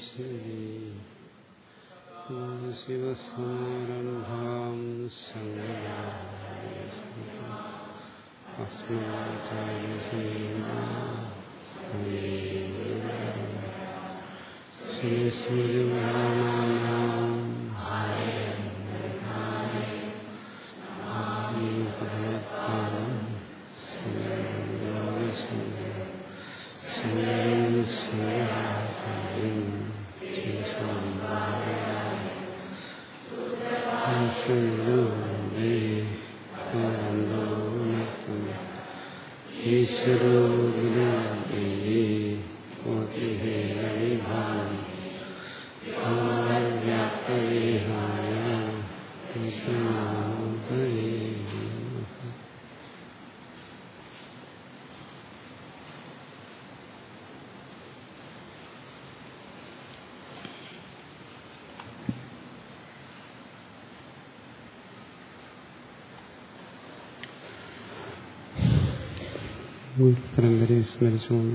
ഈശ്വരീ ശിവസമാരംഭാം ഈശ്വരോ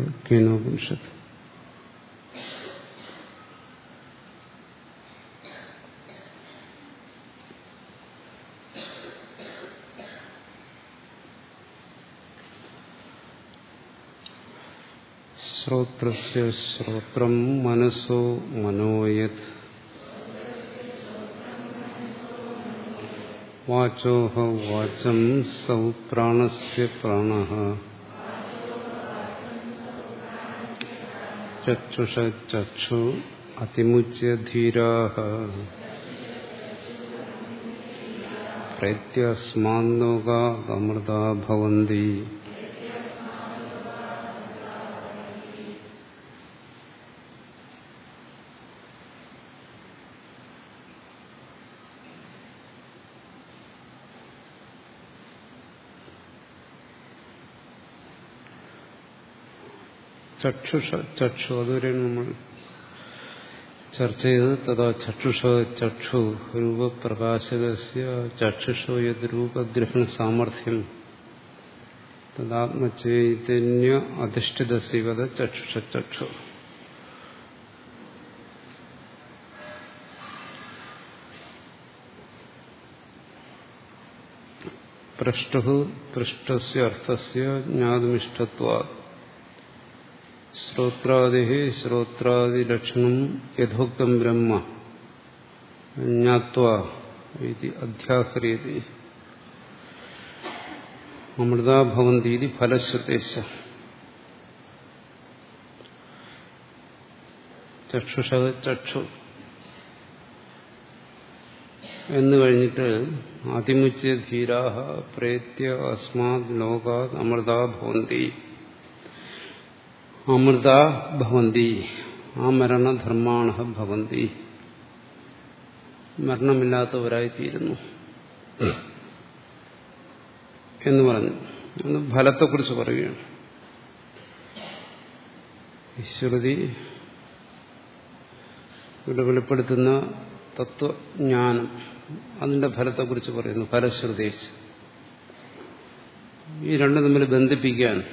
है केनोपनिषद। श्रोत्र श्रोत्र मनसो मनोयत वाचो वाचम सौ प्राण से प्राण। ചക്ഷുഷ ചക്ഷു അതിമുച്യ ധീരാ പ്രത്യസ്മാന്നോകാമൃതാ ഭവന്തി ചക്ഷുഷ ചക്ഷു അതുവരെയാണ് നമ്മൾ ചർച്ച ചെയ്തത് തഥാ ചക്ഷുഷ ചക്ഷു രൂപപ്രകാശകസ്യ ചക്ഷുഷോ യത് രൂപഗ്രഹണ സാമർഥ്യം. തദാത്മചൈതന്യ അധിഷ്ഠിതസിവത ചക്ഷുഷ ചക്ഷു പൃഷ്ടു പൃഷ്ടസ്യ അർത്ഥസ്യ ജ്ഞാതമിഷ്ടത്വാ ശ്രോത്രാദി ശ്രോത്രാദിലക്ഷണം യഥോക്തം ബ്രഹ്മ ജ്ഞാത്വ അധ്യാഹ്രിയതി അമൃതാ ഭവന്തി ഫലശ്രുതേശ ചക്ഷുഷ ചക്ഷു എന്ന് കഴിഞ്ഞിട്ട് അതിമുച്യ ധീരാഹ പ്രേത്യ അസ്മാത് ലോകാത് അമൃതാ ഭവന്തി। അമൃത ഭവന്തി. ആ മരണധർമാണ ഭവന്തി. മരണമില്ലാത്തവരായിത്തീരുന്നു. എന്ന് പറഞ്ഞു. ഫലത്തെക്കുറിച്ച് പറയുകയാണ്. ശ്രുതി ഇവിടെ വെളിപ്പെടുത്തുന്ന തത്വജ്ഞാനം അതിന്റെ ഫലത്തെക്കുറിച്ച് പറയുന്നു. ഫലശ്രുതി ഈ രണ്ടും തമ്മിൽ ബന്ധിപ്പിക്കാൻ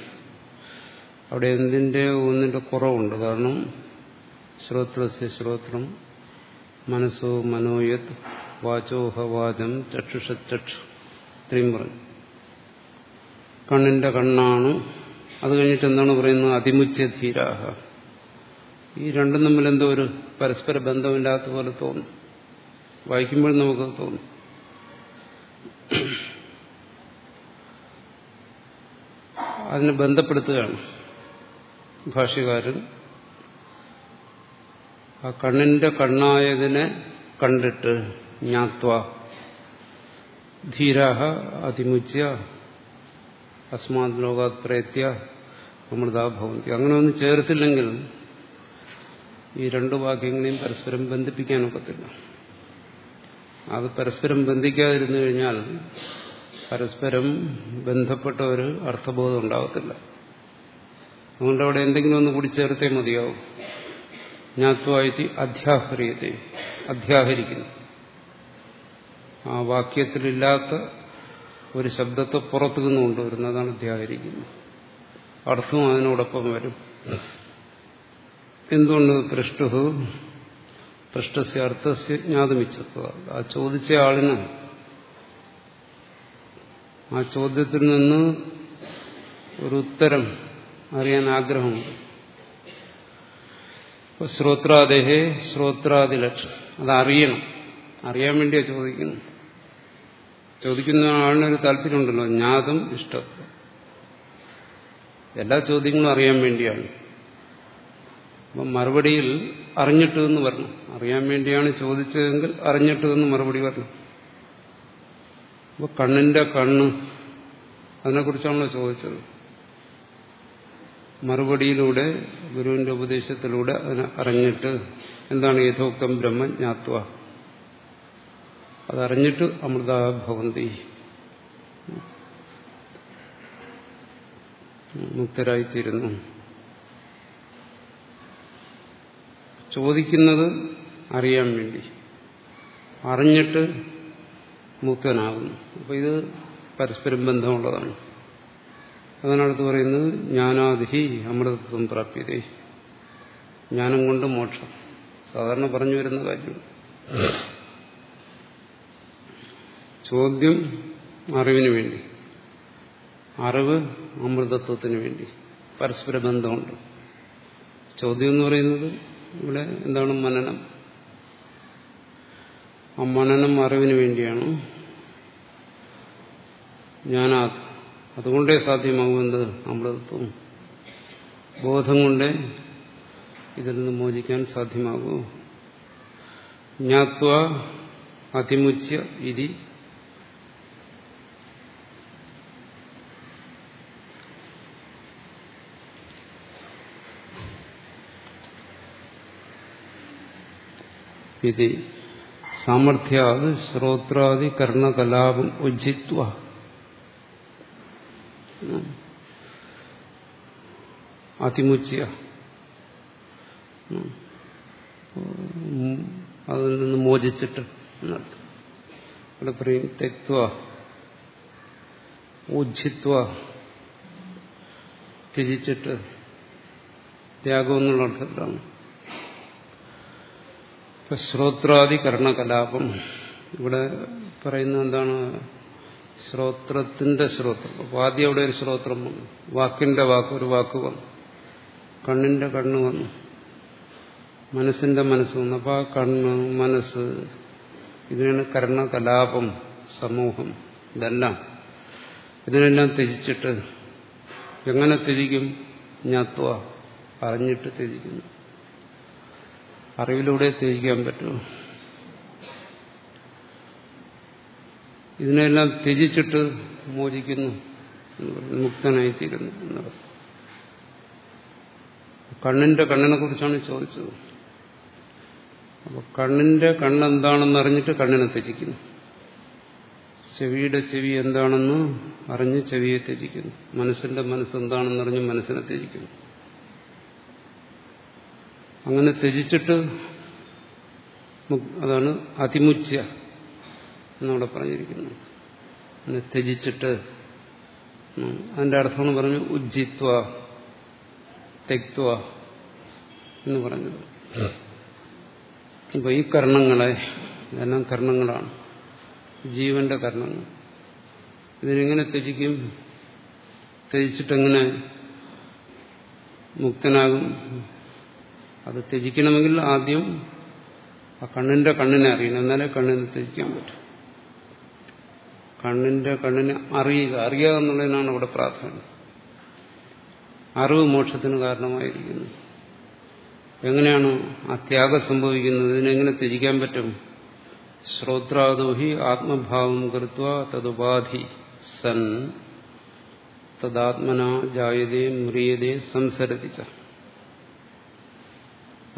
അവിടെ എന്തിന്റെ ഒന്നിന്റെ കുറവുണ്ട്? കാരണം ശ്രോത്രസ്യ ശ്രോത്രം മനസ്സോ മനോയത് വാചോഹ വാചം ചക്ഷുഷ ചക്ഷു ഇത്രയും പറഞ്ഞു. കണ്ണിന്റെ കണ്ണാണ്. അത് കഴിഞ്ഞിട്ട് എന്താണ് പറയുന്നത്? അതിമുച്യ ധീരാഹ. ഈ രണ്ടും തമ്മിൽ എന്തോ ഒരു പരസ്പര ബന്ധമില്ലാത്ത പോലെ തോന്നും. വായിക്കുമ്പോൾ നമുക്ക് തോന്നും. അതിനെ ബന്ധപ്പെടുത്തുകയാണ്. ഭാഷ്യകാരൻ ആ കണ്ണിന്റെ കണ്ണായതിനെ കണ്ടിട്ട് ജ്ഞാത്വ ധീരാഹ അതിമുച്യ അസ്മാത് ലോകാത് പ്രേത്യ അമൃതാ ഭവന്തി. അങ്ങനെ ഒന്നും ചേർത്തില്ലെങ്കിൽ ഈ രണ്ടു വാക്യങ്ങളെയും പരസ്പരം ബന്ധിപ്പിക്കാനൊക്കത്തില്ല. അത് പരസ്പരം ബന്ധിക്കാതിരുന്നു കഴിഞ്ഞാൽ പരസ്പരം ബന്ധപ്പെട്ട ഒരു അർത്ഥബോധം ഉണ്ടാകത്തില്ല. അതുകൊണ്ട് അവിടെ എന്തെങ്കിലും ഒന്ന് കൂടി ചേർത്തേ മതിയാവും ജ്ഞാത്വായി അധ്യാഹരിയത്തെ അധ്യാഹരിക്കുന്നു. ആ വാക്യത്തിലില്ലാത്ത ഒരു ശബ്ദത്തെ പുറത്തു നിന്ന് കൊണ്ടുവരുന്നതാണ് അധ്യാഹരിക്കുന്നത് അർത്ഥവും അതിനോടൊപ്പം വരും. എന്തുകൊണ്ട് പൃഷ്ടു പൃഷ്ടസ്യ അർത്ഥസ്യ ജ്ഞാതമിച്ചത്വ. ആ ചോദിച്ച ആളിന് ആ ചോദ്യത്തിൽ നിന്ന് ഒരു ഉത്തരം അറിയാൻ ആഗ്രഹമുണ്ട് ഇപ്പൊ ശ്രോത്രാദേഹേ ശ്രോത്രാദിലക്ഷ അതറിയണം. അറിയാൻ വേണ്ടിയാ ചോദിക്കുന്നു ചോദിക്കുന്ന ആളിനൊരു താല്പര്യമുണ്ടല്ലോ ജ്ഞാതം ഇഷ്ടം. എല്ലാ ചോദ്യങ്ങളും അറിയാൻ വേണ്ടിയാണ്. അപ്പം മറുപടിയിൽ അറിഞ്ഞിട്ട് എന്ന് പറഞ്ഞു അറിയാൻ വേണ്ടിയാണ് ചോദിച്ചതെങ്കിൽ അറിഞ്ഞിട്ട് എന്ന് മറുപടി പറഞ്ഞു അപ്പോൾ കണ്ണിന്റെ കണ്ണ് അതിനെക്കുറിച്ചാണല്ലോ ചോദിച്ചത്. മറുപടിയിലൂടെ ഗുരുവിന്റെ ഉപദേശത്തിലൂടെ അതിനെ അറിഞ്ഞിട്ട് എന്താണ് യഥോക്തം ബ്രഹ്മ ജ്ഞാത്വ? അതറിഞ്ഞിട്ട് അമൃത ഭവന്തി. മുക്തരായിത്തീരുന്നു. ചോദിക്കുന്നത് അറിയാൻ വേണ്ടി. അറിഞ്ഞിട്ട് മുക്തനാകുന്നു. അപ്പൊ ഇത് പരസ്പരം ബന്ധമുള്ളതാണ്. അതാണ് അടുത്ത് പറയുന്നത് ജ്ഞാനാദിഹി അമൃതത്വം പ്രാപ്യതേ. ജ്ഞാനം കൊണ്ട് മോക്ഷം. സാധാരണ പറഞ്ഞു വരുന്ന കാര്യം ചോദ്യം അറിവിന് വേണ്ടി. അറിവ് അമൃതത്വത്തിന് വേണ്ടി. പരസ്പര ബന്ധമുണ്ട്. ചോദ്യം എന്ന് പറയുന്നത് ഇവിടെ എന്താണ് മനനം? ആ മനനം അറിവിന് വേണ്ടിയാണ്. ഞാനാ അതുകൊണ്ടേ സാധ്യമാകുമെന്നത് അമൃതത്വം ബോധം കൊണ്ടേ ഇതിൽ നിന്ന് മോചിക്കാൻ സാധ്യമാകൂ. ജ്ഞാത്വ അതിമുച്യ ഇതി. ഇത്. സാമർഥ്യാത് ശ്രോത്രാദി കർണകലാപം ഉജ്ജിത്വ. അതിമുച്യ അതിൽ നിന്ന് മോചിച്ചിട്ട് എന്നർത്ഥം ഇവിടെ പറയും തെക്വ ഊജിത്വ ത്യജിച്ചിട്ട് ത്യാഗം എന്നുള്ള അർത്ഥത്തിലാണ് ശ്രോത്രാദി കർണകലാപം ഇവിടെ പറയുന്ന എന്താണ്? ശ്രോത്രത്തിന്റെ ശ്രോത്രം. അപ്പൊ ആദ്യം അവിടെ ഒരു ശ്രോത്രം വന്നു. വാക്കിന്റെ വാക്ക് ഒരു വാക്ക് വന്നു. കണ്ണിന്റെ കണ്ണ് വന്നു. മനസ്സിന്റെ മനസ്സ് വന്നു. അപ്പൊ ആ കണ്ണ് മനസ്സ് ഇതിനാണ് കർണകലാപം സമൂഹം ഇതെല്ലാം. ഇതിനെല്ലാം ത്യജിച്ചിട്ട് എങ്ങനെ ത്യജിക്കും? ഞാത്വ അറിഞ്ഞിട്ട് ത്യജിക്കുന്നു. അറിവിലൂടെ ത്യജിക്കാൻ പറ്റുമോ? ഇതിനെല്ലാം ത്യജിച്ചിട്ട് മോചിക്കുന്നു മുക്തനായിത്തീരുന്നു എന്നത് കണ്ണിന്റെ കണ്ണിനെ കുറിച്ചാണ് ചോദിച്ചത്. അപ്പൊ കണ്ണിന്റെ കണ്ണെന്താണെന്ന് അറിഞ്ഞിട്ട് കണ്ണിനെ ത്യജിക്കുന്നു. ചെവിയുടെ ചെവി എന്താണെന്ന് അറിഞ്ഞ് ചെവിയെ ത്യജിക്കുന്നു. മനസ്സിന്റെ മനസ്സ് എന്താണെന്ന് അറിഞ്ഞ് മനസ്സിനെ ത്യജിക്കുന്നു. അങ്ങനെ ത്യജിച്ചിട്ട് അതാണ് അതിമുച്യ എന്നവിടെ പറഞ്ഞിരിക്കുന്നു. ത്യജിച്ചിട്ട് അതിന്റെ അർത്ഥമെന്ന് പറഞ്ഞു ഉജ്ജിത്വ തെക്വ എന്ന് പറഞ്ഞത്. ഇപ്പൊ ഈ കർണങ്ങളെ ഇതെല്ലാം കർണങ്ങളാണ്. ജീവന്റെ കർണങ്ങൾ. ഇതിനെങ്ങനെ ത്യജിക്കും? ത്യജിച്ചിട്ടെങ്ങനെ മുക്തനാകും? അത് ത്യജിക്കണമെങ്കിൽ ആദ്യം ആ കണ്ണിന്റെ കണ്ണിനെ അറിയണം. എന്നാലേ കണ്ണിനെ ത്യജിക്കാൻ പറ്റും. കണ്ണിന്റെ കണ്ണിനെ അറിയുക. അറിയുക എന്നുള്ളതിനാണ് ഇവിടെ പ്രാധാന്യം അറിവ് മോക്ഷത്തിന് കാരണമായിരിക്കുന്നു. എങ്ങനെയാണ് ആ ത്യാഗം സംഭവിക്കുന്നത്? ഇതിനെങ്ങനെ ത്യജിക്കാൻ പറ്റും? ശ്രോത്രാദോഹി ആത്മഭാവം കൃത്വ തതുപാധി സൻ തദാത്മന ജായതേ മ്രിയതേ സംസരതിച്ച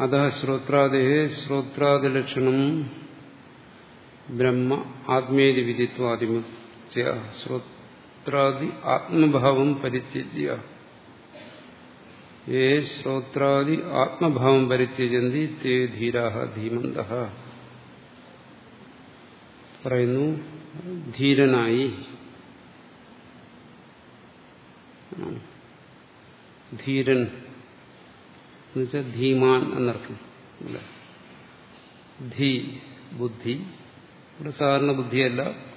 അത ശ്രോത്രാദേ ശ്രോത്രാദിലക്ഷണം ബ്രഹ്മ ആത്മേതി വിദിത്വാദിമുച്യ ശ്രോത്രാദി ആത്മഭാവം പരിത്യജ്യ ഏ ശ്രോത്രാദി ആത്മഭാവം പരിത്യജന്തി തേ ധീരാഹ ധീമന്ത പറയുന്നു ധീരനായി। ധീരൻ എന്നുവെച്ചാൽ ധീമാൻ എന്നർത്ഥം. അല്ലേ? ധീ ബുദ്ധി. ഇവിടെ സാധാരണ ബുദ്ധിയല്ല.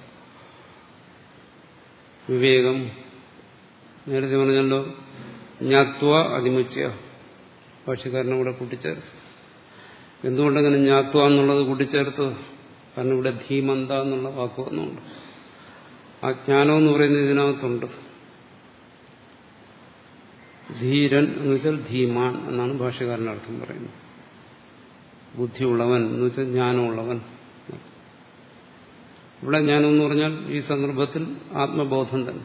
വിവേകം. നേരത്തെ പറഞ്ഞല്ലോ ജ്ഞാത്വ അതിമുച്യ ഭാഷക്കാരനെ കൂടെ കൂട്ടിച്ചേർത്തു. എന്തുകൊണ്ടങ്ങനെ ജ്ഞാത്വ എന്നുള്ളത് കൂട്ടിച്ചേർത്തു? കാരണം ഇവിടെ ധീമന്ത എന്നുള്ള വാക്ക് വന്നുകൊണ്ട്. ആ ജ്ഞാനം എന്ന് പറയുന്നത് ഇതിനകത്തുണ്ട്. ധീരൻ എന്ന് വെച്ചാൽ ധീമാൻ എന്നാണ് ഭാഷകാരന്റെ അർത്ഥം പറയുന്നത്. ബുദ്ധിയുള്ളവൻ എന്ന് വെച്ചാൽ ജ്ഞാനമുള്ളവൻ. ഇവിടെ ഞാനെന്ന് പറഞ്ഞാൽ ഈ സന്ദർഭത്തിൽ ആത്മബോധം തന്നെ.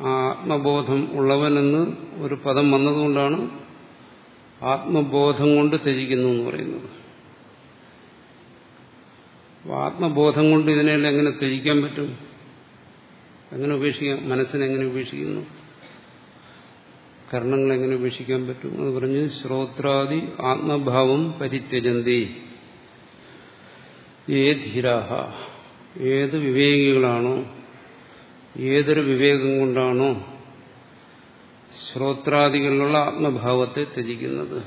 ആത്മബോധം ഉള്ളവനെന്ന് ഒരു പദം വന്നതുകൊണ്ടാണ് ആത്മബോധം കൊണ്ട് ത്യജിക്കുന്നു എന്ന് പറയുന്നത്. ആത്മബോധം കൊണ്ട് ഇതിനെല്ലാം എങ്ങനെ ത്യജിക്കാൻ പറ്റും? എങ്ങനെ ഉപേക്ഷിക്കാം? മനസ്സിനെങ്ങനെ ഉപേക്ഷിക്കുന്നു? കർണങ്ങൾ എങ്ങനെ ഉപേക്ഷിക്കാൻ പറ്റും? എന്ന് പറഞ്ഞ് ശ്രോത്രാദി ആത്മഭാവം പരിത്യജന്തി. ഏ ധീരാഹ ഏത് വിവേകികളാണോ ഏതൊരു വിവേകം കൊണ്ടാണോ ശ്രോത്രാദികളിലുള്ള ആത്മഭാവത്തെ ത്യജിക്കുന്നത്.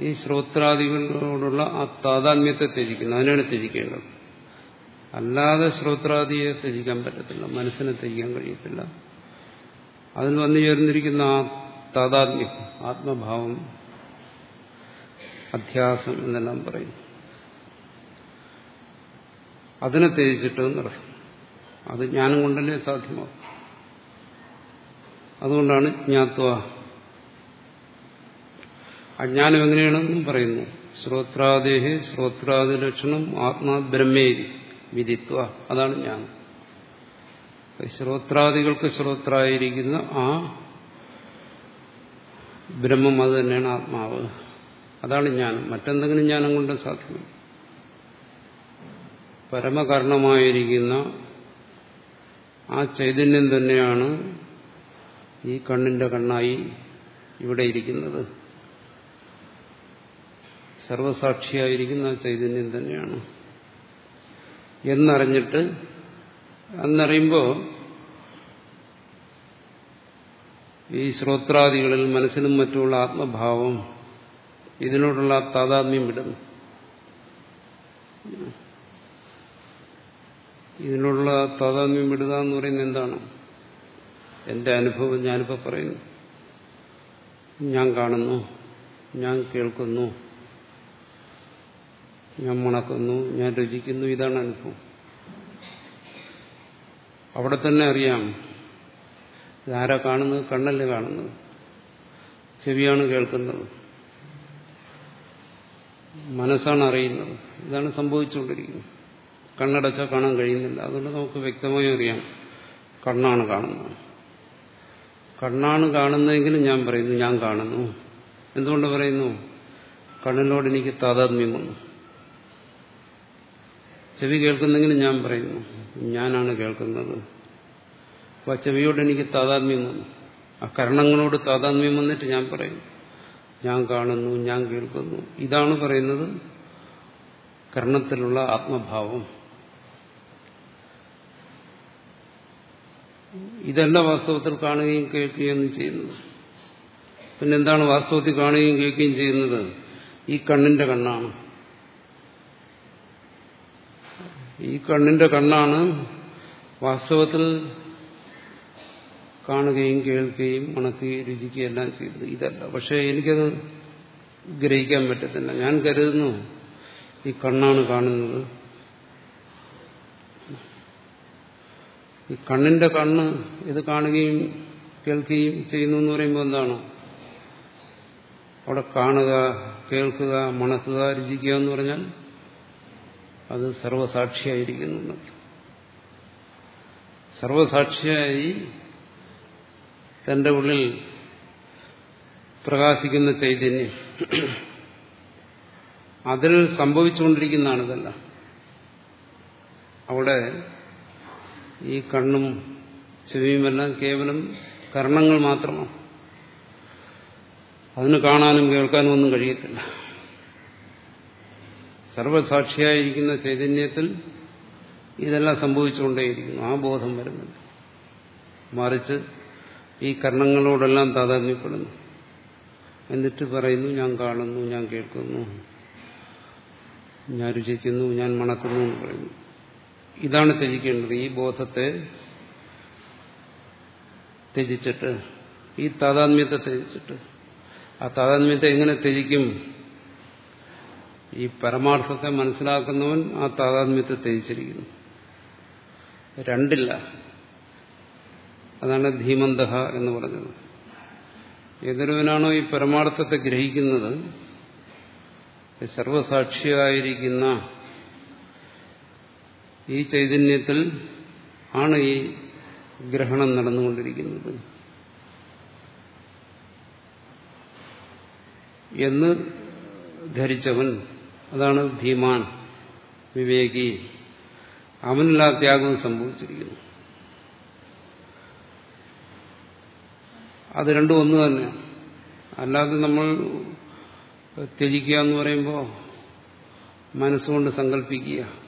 ഈ ശ്രോത്രാദികളോടുള്ള ആ താതാത്മ്യത്തെ ത്യജിക്കുന്നത് അതിനാണ് ത്യജിക്കേണ്ടത്. അല്ലാതെ ശ്രോത്രാദിയെ ത്യജിക്കാൻ പറ്റത്തില്ല മനസ്സിനെ ത്യജിക്കാൻ കഴിയത്തില്ല. അതിൽ വന്നു ചേർന്നിരിക്കുന്ന ആ താതാത്മ്യം ആത്മഭാവം അധ്യാസം എന്നെല്ലാം പറയും അതിനെ ത്യജിച്ചിട്ട് നടക്കും. അത് ജ്ഞാനം കൊണ്ടല്ലേ സാധ്യമാകും അതുകൊണ്ടാണ് ജ്ഞാത്വ. അജ്ഞാനം എങ്ങനെയാണെന്നും പറയുന്നു. ശ്രോത്രാദേഹി ശ്രോത്രാദി ലക്ഷണം ആത്മാ ബ്രഹ്മേരി വിധിത്വ അതാണ് ജ്ഞാനം. ശ്രോത്രാദികൾക്ക് ശ്രോത്രായിരിക്കുന്ന ആ ബ്രഹ്മം അത് തന്നെയാണ് ആത്മാവ്. അതാണ് ജ്ഞാനം. മറ്റെന്തെങ്കിലും ജ്ഞാനം കൊണ്ട് സാധ്യമല്ല. പരമകർണമായിരിക്കുന്ന ആ ചൈതന്യം തന്നെയാണ് ഈ കണ്ണിന്റെ കണ്ണായി ഇവിടെ ഇരിക്കുന്നത്. സർവസാക്ഷിയായിരിക്കുന്ന ആ ചൈതന്യം തന്നെയാണ്. എന്നറിഞ്ഞിട്ട് എന്നറിയുമ്പോൾ ഈ ശ്രോത്രാദികളിൽ മനസ്സിനും മറ്റുമുള്ള ആത്മഭാവം ഇതിനോടുള്ള താതാത്മ്യം വിടുന്നു. ഇതിനുള്ള താതാത്മ്യം വിടുക എന്ന് പറയുന്നത് എന്താണ്? എന്റെ അനുഭവം ഞാനിപ്പോൾ പറയുന്നു. ഞാൻ കാണുന്നു. ഞാൻ കേൾക്കുന്നു. ഞാൻ മണക്കുന്നു. ഞാൻ രുചിക്കുന്നു. ഇതാണ് അനുഭവം. അവിടെ തന്നെ അറിയാം. ഇതാരാ കാണുന്നത്? കണ്ണല്ലേ കാണുന്നത്? ചെവിയാണ് കേൾക്കുന്നത്. മനസ്സാണ് അറിയുന്നത്. ഇതാണ് സംഭവിച്ചുകൊണ്ടിരിക്കുന്നത്. കണ്ണടച്ചാൽ കാണാൻ കഴിയുന്നില്ല. അതുകൊണ്ട് നമുക്ക് വ്യക്തമായി അറിയാം കണ്ണാണ് കാണുന്നത്. കണ്ണാണ് കാണുന്നതെങ്കിലും ഞാൻ പറയുന്നു ഞാൻ കാണുന്നു. എന്തുകൊണ്ട് പറയുന്നു? കണ്ണിനോട് എനിക്ക് താതാത്മ്യം വന്നു. ചെവി കേൾക്കുന്നെങ്കിലും ഞാൻ പറയുന്നു ഞാനാണ് കേൾക്കുന്നത്. അപ്പൊ ആ ചെവിയോട് എനിക്ക് താതാത്മ്യം വന്നു. ആ കരണങ്ങളോട് താതാത്മ്യം വന്നിട്ട് ഞാൻ പറയുന്നു ഞാൻ കാണുന്നു ഞാൻ കേൾക്കുന്നു. ഇതാണ് പറയുന്നത് കർണത്തിലുള്ള ആത്മഭാവം. ഇതല്ല വാസ്തവത്തിൽ കാണുകയും കേൾക്കുകയും ചെയ്യുന്നത്. പിന്നെന്താണ് വാസ്തവത്തിൽ കാണുകയും കേൾക്കുകയും ചെയ്യുന്നത്? ഈ കണ്ണിന്റെ കണ്ണാണ്. ഈ കണ്ണിന്റെ കണ്ണാണ് വാസ്തവത്തിൽ കാണുകയും കേൾക്കുകയും മണക്കുകയും രുചിക്കുകയും എല്ലാം ചെയ്യുന്നത്. ഇതല്ല. പക്ഷെ എനിക്കത് ഗ്രഹിക്കാൻ പറ്റത്തില്ല. ഞാൻ കരുതുന്നു ഈ കണ്ണാണ് കാണുന്നത്. ഈ കണ്ണിന്റെ കണ്ണ് ഇത് കാണുകയും കേൾക്കുകയും ചെയ്യുന്നു എന്ന് പറയുമ്പോൾ എന്താണ്? അവിടെ കാണുക കേൾക്കുക മണക്കുക രുചിക്കുക എന്ന് പറഞ്ഞാൽ അത് സർവസാക്ഷിയായിരിക്കുന്നു സർവസാക്ഷിയായി തന്റെ ഉള്ളിൽ പ്രകാശിക്കുന്ന ചൈതന്യം. അതിൽ സംഭവിച്ചുകൊണ്ടിരിക്കുന്നതാണ് ഇതെല്ലാം അവിടെ ഈ കണ്ണും ചെവിയുമെല്ലാം കേവലം കർണങ്ങൾ മാത്രമാണ്. അതിന് കാണാനും കേൾക്കാനും ഒന്നും കഴിയത്തില്ല. സർവസാക്ഷിയായിരിക്കുന്ന ചൈതന്യത്തിൽ ഇതെല്ലാം സംഭവിച്ചുകൊണ്ടേയിരിക്കുന്നു. ആ ബോധം വരുന്നുണ്ട് മറിച്ച് ഈ കർണങ്ങളോടെല്ലാം താതാത്മ്യപ്പെടുന്നു. എന്നിട്ട് പറയുന്നു ഞാൻ കാണുന്നു ഞാൻ കേൾക്കുന്നു ഞാൻ രുചിക്കുന്നു ഞാൻ മണക്കുന്നു എന്ന് പറയുന്നു. ഇതാണ് ത്യജിക്കേണ്ടത്. ഈ ബോധത്തെ ത്യജിച്ചിട്ട് ഈ താതാത്മ്യത്തെ ത്യജിച്ചിട്ട്. ആ താതാത്മ്യത്തെ എങ്ങനെ ത്യജിക്കും? ഈ പരമാർത്ഥത്തെ മനസ്സിലാക്കുന്നവൻ ആ താതാത്മ്യത്തെ ത്യജിച്ചിരിക്കുന്നു. രണ്ടില്ല. അതാണ് ധീമന്തഹ എന്ന് പറഞ്ഞത്. ഏതൊരുവനാണോ ഈ പരമാർത്ഥത്തെ ഗ്രഹിക്കുന്നത് സർവസാക്ഷിയായിരിക്കുന്ന ഈ ചൈതന്യത്തിൽ ആണ് ഈ ഗ്രഹണം നടന്നുകൊണ്ടിരിക്കുന്നത്. എന്ന് ധരിച്ചവൻ അതാണ് ധീമാൻ വിവേകി അവനെല്ലാ ത്യാഗം സംഭവിച്ചിരിക്കുന്നു. അത് രണ്ടും ഒന്ന് തന്നെ അല്ലാതെ നമ്മൾ ത്യജിക്കുക എന്ന് പറയുമ്പോൾ മനസ്സുകൊണ്ട് സങ്കല്പിക്കുക.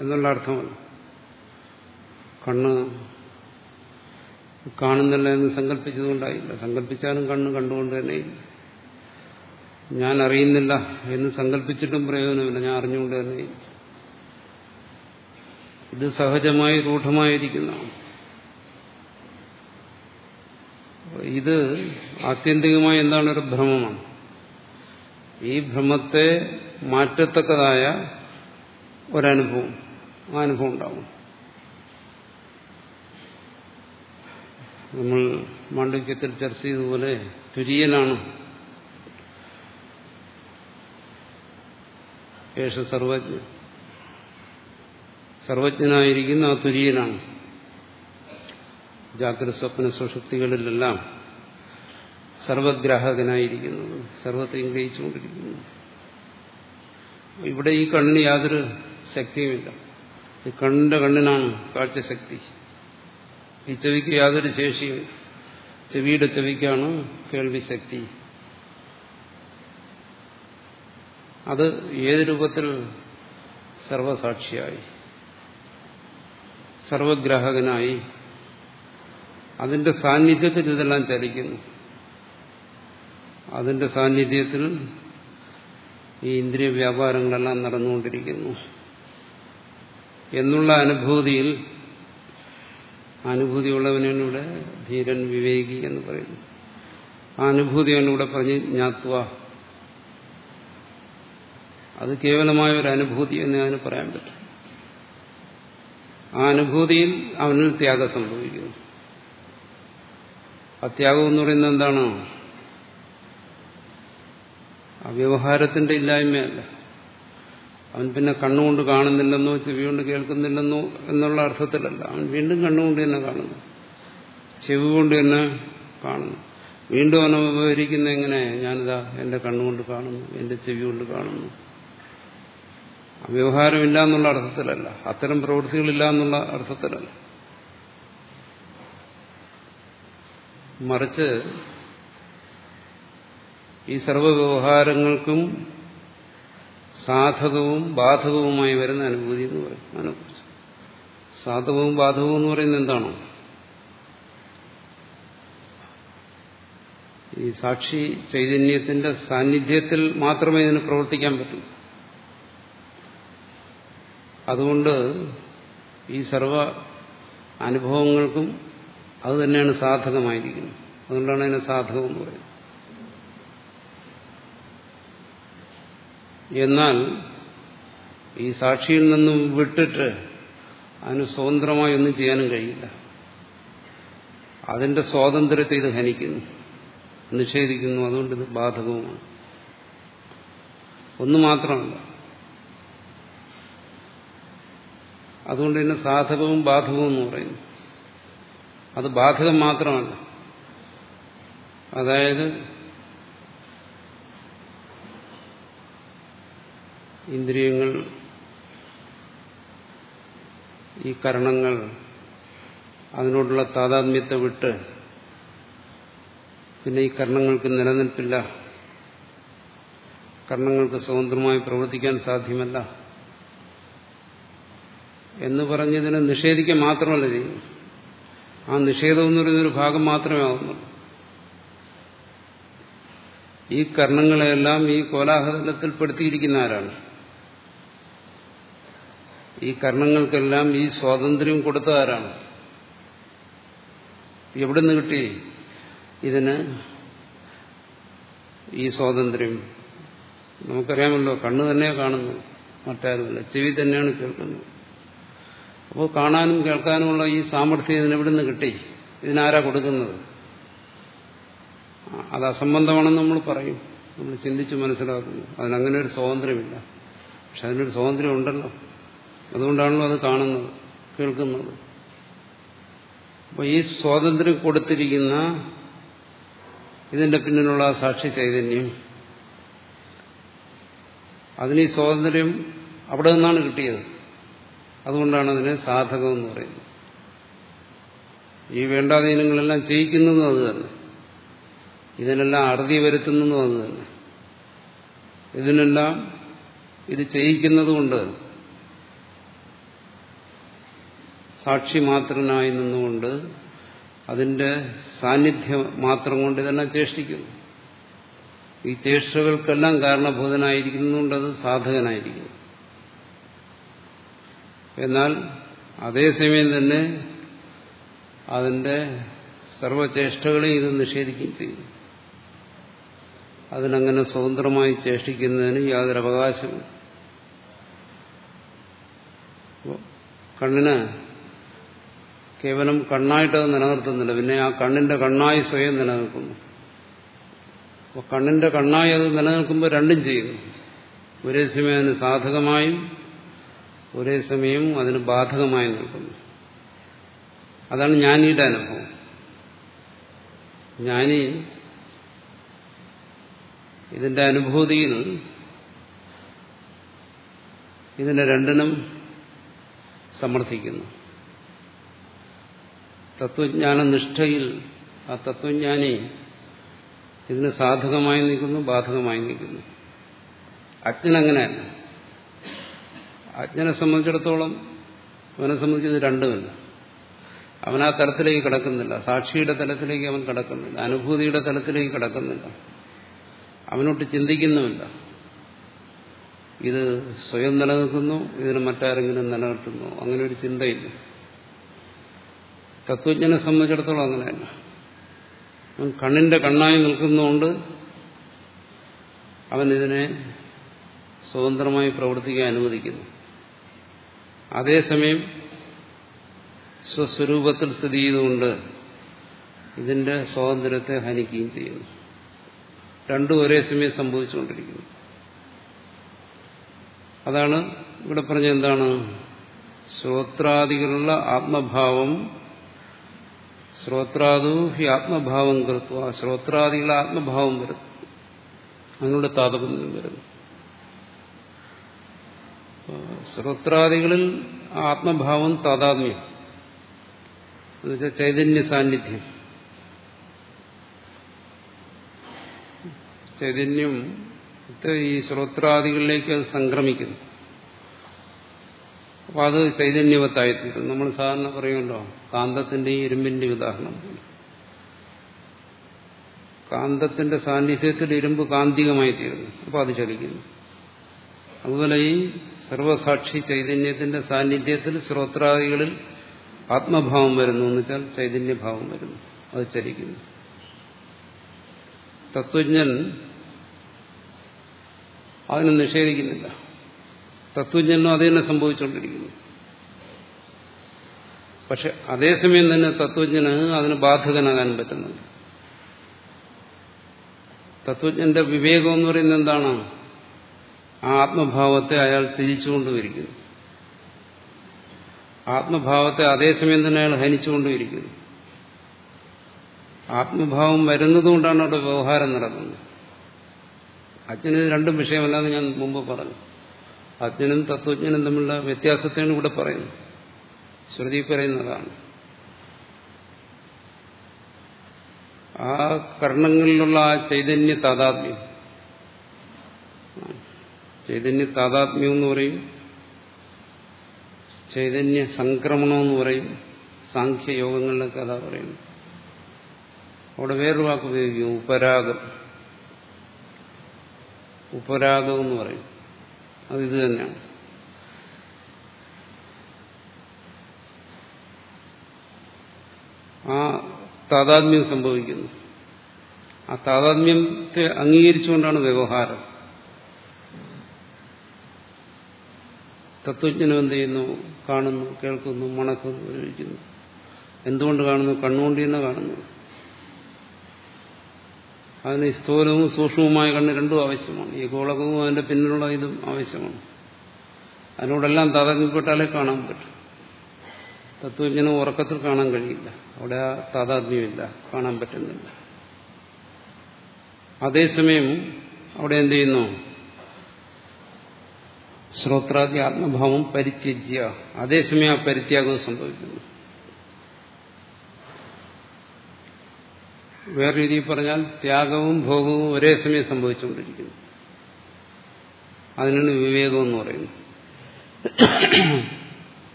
എന്നുള്ള അർത്ഥമാണ് കണ്ണ് കാണുന്നില്ല എന്ന് സങ്കല്പിച്ചതുകൊണ്ടായില്ല. സങ്കല്പിച്ചാലും കണ്ണ് കണ്ടുകൊണ്ട് തന്നെ ഞാൻ അറിയുന്നില്ല എന്ന് സങ്കല്പിച്ചിട്ടും പ്രയോജനമില്ല. ഞാൻ അറിഞ്ഞുകൊണ്ട് തന്നെ ഇത് സഹജമായി രൂഢമായിരിക്കുന്ന ഇത് ആത്യന്തികമായി എന്താണ് ഒരു ഭ്രമമാണ്. ഈ ഭ്രമത്തെ മാറ്റത്തക്കതായ ഒരനുഭവം. ആ അനുഭവം ഉണ്ടാവും. നമ്മൾ മാണ്ഡവ്യത്തിൽ ചർച്ച ചെയ്തതുപോലെ തുര്യനാണ്. യേശ സർവജ്ഞ സർവജ്ഞനായിരിക്കുന്ന ആ തുര്യനാണ്. ജാഗ്രത സ്വപ്ന സുശക്തികളിലെല്ലാം സർവഗ്രാഹകനായിരിക്കുന്നത് സർവത്തെയും ഗ്രഹിച്ചുകൊണ്ടിരിക്കുന്നു. ഇവിടെ ഈ കണ്ണിന് യാതൊരു ശക്തിയുമില്ല. ഈ കണ്ണിന്റെ കണ്ണിനാണ് കാഴ്ചശക്തി ഈ ചെവിക്ക് യാതൊരു ശേഷിയും ചെവിയുടെ ചെവിക്കാണ് കേൾവി ശക്തി. അത് ഏത് രൂപത്തിൽ സർവസാക്ഷിയായി? സർവഗ്രാഹകനായി. അതിന്റെ സാന്നിധ്യത്തിൽ ഇതെല്ലാം ചലിക്കുന്നു. അതിന്റെ സാന്നിധ്യത്തിൽ ഈ ഇന്ദ്രിയ വ്യാപാരങ്ങളെല്ലാം നടന്നുകൊണ്ടിരിക്കുന്നു. എന്നുള്ള അനുഭൂതിയിൽ അനുഭൂതിയുള്ളവനാണ് ഇവിടെ ധീരൻ വിവേകി എന്ന് പറയുന്നു. ആ അനുഭൂതിയാണ് ഇവിടെ പറഞ്ഞ് ജ്ഞാത്വ അത് കേവലമായ ഒരു അനുഭൂതി എന്ന് അതിന് പറയാൻ പറ്റും. ആ അനുഭൂതിയിൽ അവനിൽ ത്യാഗം സംഭവിക്കുന്നു. ആ ത്യാഗം എന്ന് പറയുന്നത് എന്താണ്? അവ്യവഹാരത്തിന്റെ വ്യവഹാരത്തിന്റെ ഇല്ലായ്മയല്ല. അവൻ പിന്നെ കണ്ണുകൊണ്ട് കാണുന്നില്ലെന്നോ ചെവി കൊണ്ട് കേൾക്കുന്നില്ലെന്നോ എന്നുള്ള അർത്ഥത്തിലല്ല. അവൻ വീണ്ടും കണ്ണുകൊണ്ട് തന്നെ കാണുന്നു. ചെവി കൊണ്ട് തന്നെ കാണുന്നു. വീണ്ടും അവൻ ഉപകരിക്കുന്ന എങ്ങനെ? ഞാനിതാ എന്റെ കണ്ണുകൊണ്ട് കാണുന്നു എന്റെ ചെവി കൊണ്ട് കാണുന്നു. വ്യവഹാരമില്ല എന്നുള്ള അർത്ഥത്തിലല്ല. അത്തരം പ്രവൃത്തികളില്ല എന്നുള്ള അർത്ഥത്തിലല്ല. മറിച്ച് ഈ സർവവ്യവഹാരങ്ങൾക്കും സാധകവും ബാധകവുമായി വരുന്ന അനുഭൂതി എന്ന് പറയും. അതിനെക്കുറിച്ച്. സാധകവും ബാധകവും എന്ന് പറയുന്നത് എന്താണോ? ഈ സാക്ഷി ചൈതന്യത്തിന്റെ സാന്നിധ്യത്തിൽ മാത്രമേ ഇതിന് പ്രവർത്തിക്കാൻ പറ്റൂ. അതുകൊണ്ട് ഈ സർവ അനുഭവങ്ങൾക്കും അത് തന്നെയാണ് സാധകമായിരിക്കുന്നത്. അതുകൊണ്ടാണ് അതിനെ സാധകം എന്ന് പറയുന്നത്. എന്നാൽ ഈ സാക്ഷിയിൽ നിന്നും വിട്ടിട്ട് അതിന് സ്വതന്ത്രമായി ഒന്നും ചെയ്യാനും കഴിയില്ല. അതിന്റെ സ്വാതന്ത്ര്യത്തെ ഇത് ഹനിക്കുന്നു നിഷേധിക്കുന്നു. അതുകൊണ്ട് ഇത് ബാധകവുമാണ്. ഒന്നു മാത്രമല്ല അതുകൊണ്ട് തന്നെ സാധകവും ബാധകവും എന്ന് പറയുന്നു. അത് ബാധകം മാത്രമല്ല. അതായത് ഇന്ദ്രിയങ്ങൾ ഈ കരണങ്ങൾ അതിനോടുള്ള താതാത്മ്യത്തെ വിട്ട് പിന്നെ ഈ കർണങ്ങൾക്ക് നിലനിൽപ്പില്ല. കർണങ്ങൾക്ക് സ്വതന്ത്രമായി പ്രവർത്തിക്കാൻ സാധ്യമല്ല. എന്ന് പറഞ്ഞതിനെ നിഷേധിക്കുക മാത്രമല്ല ചെയ്യും. ആ നിഷേധം എന്ന് പറയുന്നൊരു ഭാഗം മാത്രമേ ആവുന്നുള്ളൂ. ഈ കർണങ്ങളെല്ലാം ഈ കോലാഹലത്തിൽ പെടുത്തിയിരിക്കുന്ന ആരാണ്? ഈ കർണങ്ങൾക്കെല്ലാം ഈ സ്വാതന്ത്ര്യം കൊടുത്ത ആരാണ് എവിടെ നിന്ന് കിട്ടി ഇതിന് ഈ സ്വാതന്ത്ര്യം? നമുക്കറിയാമല്ലോ കണ്ണ് തന്നെയാണ് കാണുന്നു മറ്റാരുമില്ല ചെവി തന്നെയാണ് കേൾക്കുന്നത്. അപ്പോൾ കാണാനും കേൾക്കാനുമുള്ള ഈ സാമർഥ്യം ഇതിനെവിടെ നിന്ന് കിട്ടി? ഇതിനാരാ കൊടുക്കുന്നത്? അത് അസംബന്ധമാണെന്ന് നമ്മൾ പറയും. നമ്മൾ ചിന്തിച്ച് മനസ്സിലാക്കുന്നു. അതിനങ്ങനെ ഒരു സ്വാതന്ത്ര്യമില്ല. പക്ഷെ അതിനൊരു സ്വാതന്ത്ര്യം ഉണ്ടല്ലോ. അതുകൊണ്ടാണല്ലോ അത് കാണുന്നത് കേൾക്കുന്നത്. അപ്പോൾ ഈ സ്വാതന്ത്ര്യം കൊടുത്തിരിക്കുന്ന ഇതിന്റെ പിന്നിലുള്ള സാക്ഷി ചൈതന്യം. അതിന് ഈ സ്വാതന്ത്ര്യം അവിടെ നിന്നാണ് കിട്ടിയത്. അതുകൊണ്ടാണ് അതിനെ സാധകം എന്ന് പറയുന്നത്. ഈ വേണ്ടാധീനങ്ങളെല്ലാം ചെയ്യിക്കുന്നതും അത് തന്നെ. ഇതിനെല്ലാം അറുതി വരുത്തുന്നതും അത് തന്നെ. ഇതിനെല്ലാം ഇത് ചെയ്യിക്കുന്നതുകൊണ്ട് സാക്ഷി മാത്രനായി നിന്നുകൊണ്ട് അതിന്റെ സാന്നിധ്യം മാത്രം കൊണ്ട് ഇതെല്ലാം ചേഷ്ടിക്കുന്നു ഈ ചേഷ്ടകൾക്കെല്ലാം കാരണഭൂതനായിരിക്കുന്നുണ്ട് അത് സാധകനായിരിക്കുന്നു എന്നാൽ അതേസമയം തന്നെ അതിന്റെ സർവചേഷ്ടകളെയും ഇത് നിഷേധിക്കുകയും ചെയ്യും. അതിനങ്ങനെ സ്വതന്ത്രമായി ചേഷ്ടിക്കുന്നതിന് യാതൊരു അവകാശമില്ല കണ്ണിന് കേവലം കണ്ണായിട്ടത് നിലനിർത്തുന്നില്ല. പിന്നെ ആ കണ്ണിന്റെ കണ്ണായി സ്വയം നിലനിൽക്കുന്നു. അപ്പോൾ കണ്ണിന്റെ കണ്ണായി അത് നിലനിൽക്കുമ്പോൾ രണ്ടും ചെയ്യുന്നു. ഒരേ സമയം അതിന് സാധകമായും ഒരേ സമയം അതിന് ബാധകമായും നിൽക്കുന്നു. അതാണ് ജ്ഞാനിയുടെ അനുഭവം. ജ്ഞാനി ഇതിന്റെ അനുഭൂതിയിൽ ഇതിനെ രണ്ടിനും സമർത്ഥിക്കുന്നു. തത്വജ്ഞാന നിഷ്ഠയിൽ ആ തത്വജ്ഞാനി ഇതിന് സാധകമായി നിൽക്കുന്നു ബാധകമായി നിൽക്കുന്നു. അജ്ഞനങ്ങനെയല്ല. അജ്ഞനെ സംബന്ധിച്ചിടത്തോളം അവനെ സംബന്ധിച്ച് ഇത് രണ്ടുമില്ല. അവൻ ആ തലത്തിലേക്ക് കിടക്കുന്നില്ല. സാക്ഷിയുടെ തലത്തിലേക്ക് അവൻ കിടക്കുന്നില്ല. അനുഭൂതിയുടെ തലത്തിലേക്ക് കിടക്കുന്നില്ല. അവനോട്ട് ചിന്തിക്കുന്നുമില്ല. ഇത് സ്വയം നിലനിൽക്കുന്നു ഇതിന് മറ്റാരെങ്കിലും നിലനിർത്തുന്നു. അങ്ങനെ ഒരു ചിന്തയില്ല. തത്വജ്ഞനെ സംബന്ധിച്ചിടത്തോളം അങ്ങനെയല്ല. അവൻ കണ്ണിന്റെ കണ്ണായി നിൽക്കുന്നതുകൊണ്ട് അവൻ ഇതിനെ സ്വതന്ത്രമായി പ്രവർത്തിക്കാൻ അനുവദിക്കുന്നു. അതേസമയം സ്വസ്വരൂപത്തിൽ സ്ഥിതി ചെയ്തുകൊണ്ട് ഇതിന്റെ സ്വാതന്ത്ര്യത്തെ ഹനിക്കുകയും ചെയ്യുന്നു. രണ്ടും ഒരേ സമയം സംഭവിച്ചുകൊണ്ടിരിക്കുന്നു. അതാണ് ഇവിടെ പറഞ്ഞ എന്താണ്? ശ്രോത്രാദികളുള്ള ആത്മഭാവം ശ്രോത്രാദു ഹി ആത്മഭാവം കൃത്വ ശ്രോത്രാദികൾ ആത്മഭാവം വരുന്നു അതിനോട് താതപന്യം വരുന്നു. ശ്രോത്രാദികളിൽ ആത്മഭാവം താതാത്മ്യം. എന്നുവെച്ചാൽ ചൈതന്യ സാന്നിധ്യം. ചൈതന്യം ഈ ശ്രോത്രാദികളിലേക്ക് അത് സംക്രമിക്കുന്നു. അപ്പൊ അത് ചൈതന്യവത്തായിത്തീരും നമ്മൾ സാധാരണ പറയുമല്ലോ കാന്തത്തിന്റെയും ഇരുമ്പിന്റെയും ഉദാഹരണം. കാന്തത്തിന്റെ സാന്നിധ്യത്തിൽ ഇരുമ്പ് കാന്തികമായി തീരുന്നു. അപ്പോൾ അത് ചലിക്കുന്നു. അതുപോലെ ഈ സർവസാക്ഷി ചൈതന്യത്തിന്റെ സാന്നിധ്യത്തിൽ ശ്രോത്രാദികളിൽ ആത്മഭാവം വരുന്നു എന്ന് വെച്ചാൽ ചൈതന്യഭാവം വരുന്നു. അത് ചലിക്കുന്നു. തത്വജ്ഞൻ അതിനെ നിഷേധിക്കുന്നില്ല. തത്വജ്ഞനും അത് തന്നെ സംഭവിച്ചുകൊണ്ടിരിക്കുന്നു പക്ഷെ അതേസമയം തന്നെ തത്വജ്ഞന് അതിന് ബാധകനാകാൻ പറ്റുന്നുണ്ട്. തത്വജ്ഞന്റെ വിവേകം എന്ന് പറയുന്നത് എന്താണ്? ആ ആത്മഭാവത്തെ അയാൾ തിരിച്ചുകൊണ്ടുവരിക്കുന്നു ആത്മഭാവത്തെ അതേസമയം തന്നെ അയാൾ ഹനിച്ചുകൊണ്ടുവരിക്കുന്നു ആത്മഭാവം വരുന്നതുകൊണ്ടാണ് അവിടെ വ്യവഹാരം നടക്കുന്നത് അജ്ഞന് രണ്ടും വിഷയമല്ലാതെ ഞാൻ മുമ്പ് പറഞ്ഞു. അജ്ഞനും തത്വജ്ഞനും തമ്മിലുള്ള വ്യത്യാസത്തെയാണ് ഇവിടെ പറയുന്നത്. ശ്രുതി പറയുന്നതാണ്. ആ കർണങ്ങളിലുള്ള ആ ചൈതന്യ താതാത്മ്യം. ചൈതന്യ താതാത്മ്യം എന്ന് പറയും. ചൈതന്യ സംക്രമണം എന്ന് പറയും. സാഖ്യയോഗങ്ങളിലൊക്കെ അതാ പറയുന്നു അവിടെ വേറൊരു വാക്ക് ഉപയോഗിക്കും ഉപരാഗം. ഉപരാഗം എന്ന് പറയും. അത് ഇത് തന്നെയാണ്. ആ താതാത്മ്യം സംഭവിക്കുന്നു. ആ താതാത്മ്യത്തെ അംഗീകരിച്ചുകൊണ്ടാണ് വ്യവഹാരം. തത്വജ്ഞനം എന്ത് ചെയ്യുന്നു? കാണുന്നു കേൾക്കുന്നു മണക്കുന്നു ഉപയോഗിക്കുന്നു. എന്തുകൊണ്ട് കാണുന്നു? കണ്ണുകൊണ്ട് കാണുന്നു. അതിന് സ്ഥൂലവും സൂക്ഷ്മവുമായ കണ്ണ് രണ്ടും ആവശ്യമാണ്. ഈ ഗോളകവും അതിന്റെ പിന്നിലുള്ള ഇതും ആവശ്യമാണ്. അതിനോടെല്ലാം താതാത്മ്യപ്പെട്ടാലേ കാണാൻ പറ്റും. തത്വജ്ഞനം ഉറക്കത്തിൽ കാണാൻ കഴിയില്ല. അവിടെ ആ താതാത്മ്യമില്ല. കാണാൻ പറ്റുന്നില്ല. അതേസമയം അവിടെ എന്ത് ചെയ്യുന്നു? ശ്രോത്രാദി ആത്മഭാവം പരിത്യജ്യ. അതേസമയം ആ പരിത്യാഗം സംഭവിക്കുന്നു. വേറെ രീതിയിൽ പറഞ്ഞാൽ ത്യാഗവും ഭോഗവും ഒരേ സമയം സംഭവിച്ചുകൊണ്ടിരിക്കുന്നു. അതിനാണ് വിവേകം എന്ന് പറയുന്നത്.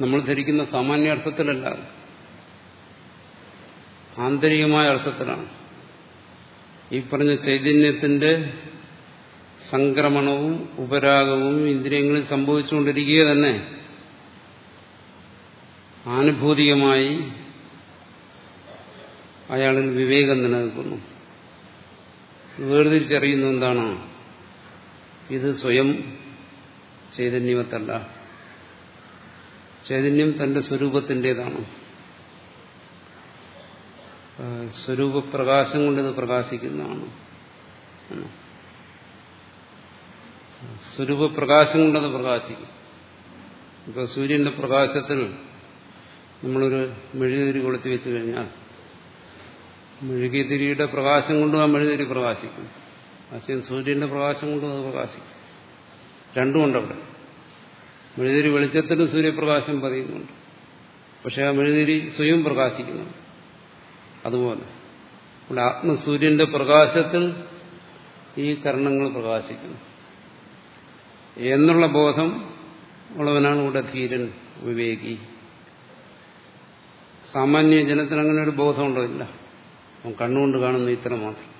നമ്മൾ ധരിക്കുന്ന സാമാന്യ അർത്ഥത്തിലല്ല ആന്തരികമായ അർത്ഥത്തിലാണ്. ഈ പറഞ്ഞ ചൈതന്യത്തിന്റെ സംക്രമണവും ഉപരാഗവും ഇന്ദ്രിയങ്ങളിൽ സംഭവിച്ചുകൊണ്ടിരിക്കുക തന്നെ ആനുഭൂതികമായി അയാളിൽ വിവേകം നിലനിൽക്കുന്നു. വേർതിരിച്ചറിയുന്നു എന്താണ്? ഇത് സ്വയം ചൈതന്യമത്തല്ല. ചൈതന്യം തന്റെ സ്വരൂപത്തിന്റെതാണ് സ്വരൂപപ്രകാശം കൊണ്ടിത് പ്രകാശിക്കുന്നതാണ്. സ്വരൂപപ്രകാശം കൊണ്ടത് പ്രകാശിക്കും. ഇപ്പൊ സൂര്യന്റെ പ്രകാശത്തിൽ നമ്മളൊരു മെഴുകുതിരി കൊളുത്തി വെച്ചു കഴിഞ്ഞാൽ മെഴുകുതിരിയുടെ പ്രകാശം കൊണ്ടും ആ മെഴുകുതിരി പ്രകാശിക്കും. ആശയം സൂര്യന്റെ പ്രകാശം കൊണ്ടും അത് പ്രകാശിക്കും. രണ്ടുമുണ്ട് അവിടെ മെഴുകുതിരി വെളിച്ചത്തിലും സൂര്യപ്രകാശം പതിയുന്നുണ്ട്. പക്ഷെ ആ മെഴുകുതിരി സ്വയം പ്രകാശിക്കുന്നു. അതുപോലെ. ഇവിടെ ആത്മസൂര്യന്റെ പ്രകാശത്തിൽ ഈ കർണങ്ങൾ പ്രകാശിക്കുന്നു. എന്നുള്ള ബോധം ഉള്ളവനാണ് ഇവിടെ ധീരൻ വിവേകി. സാമാന്യ ജനത്തിന് അങ്ങനെ ഒരു ബോധമുണ്ടോ ഇല്ല. കണ്ണുകൊണ്ട് കാണുന്ന ഇത്ര മാത്രം.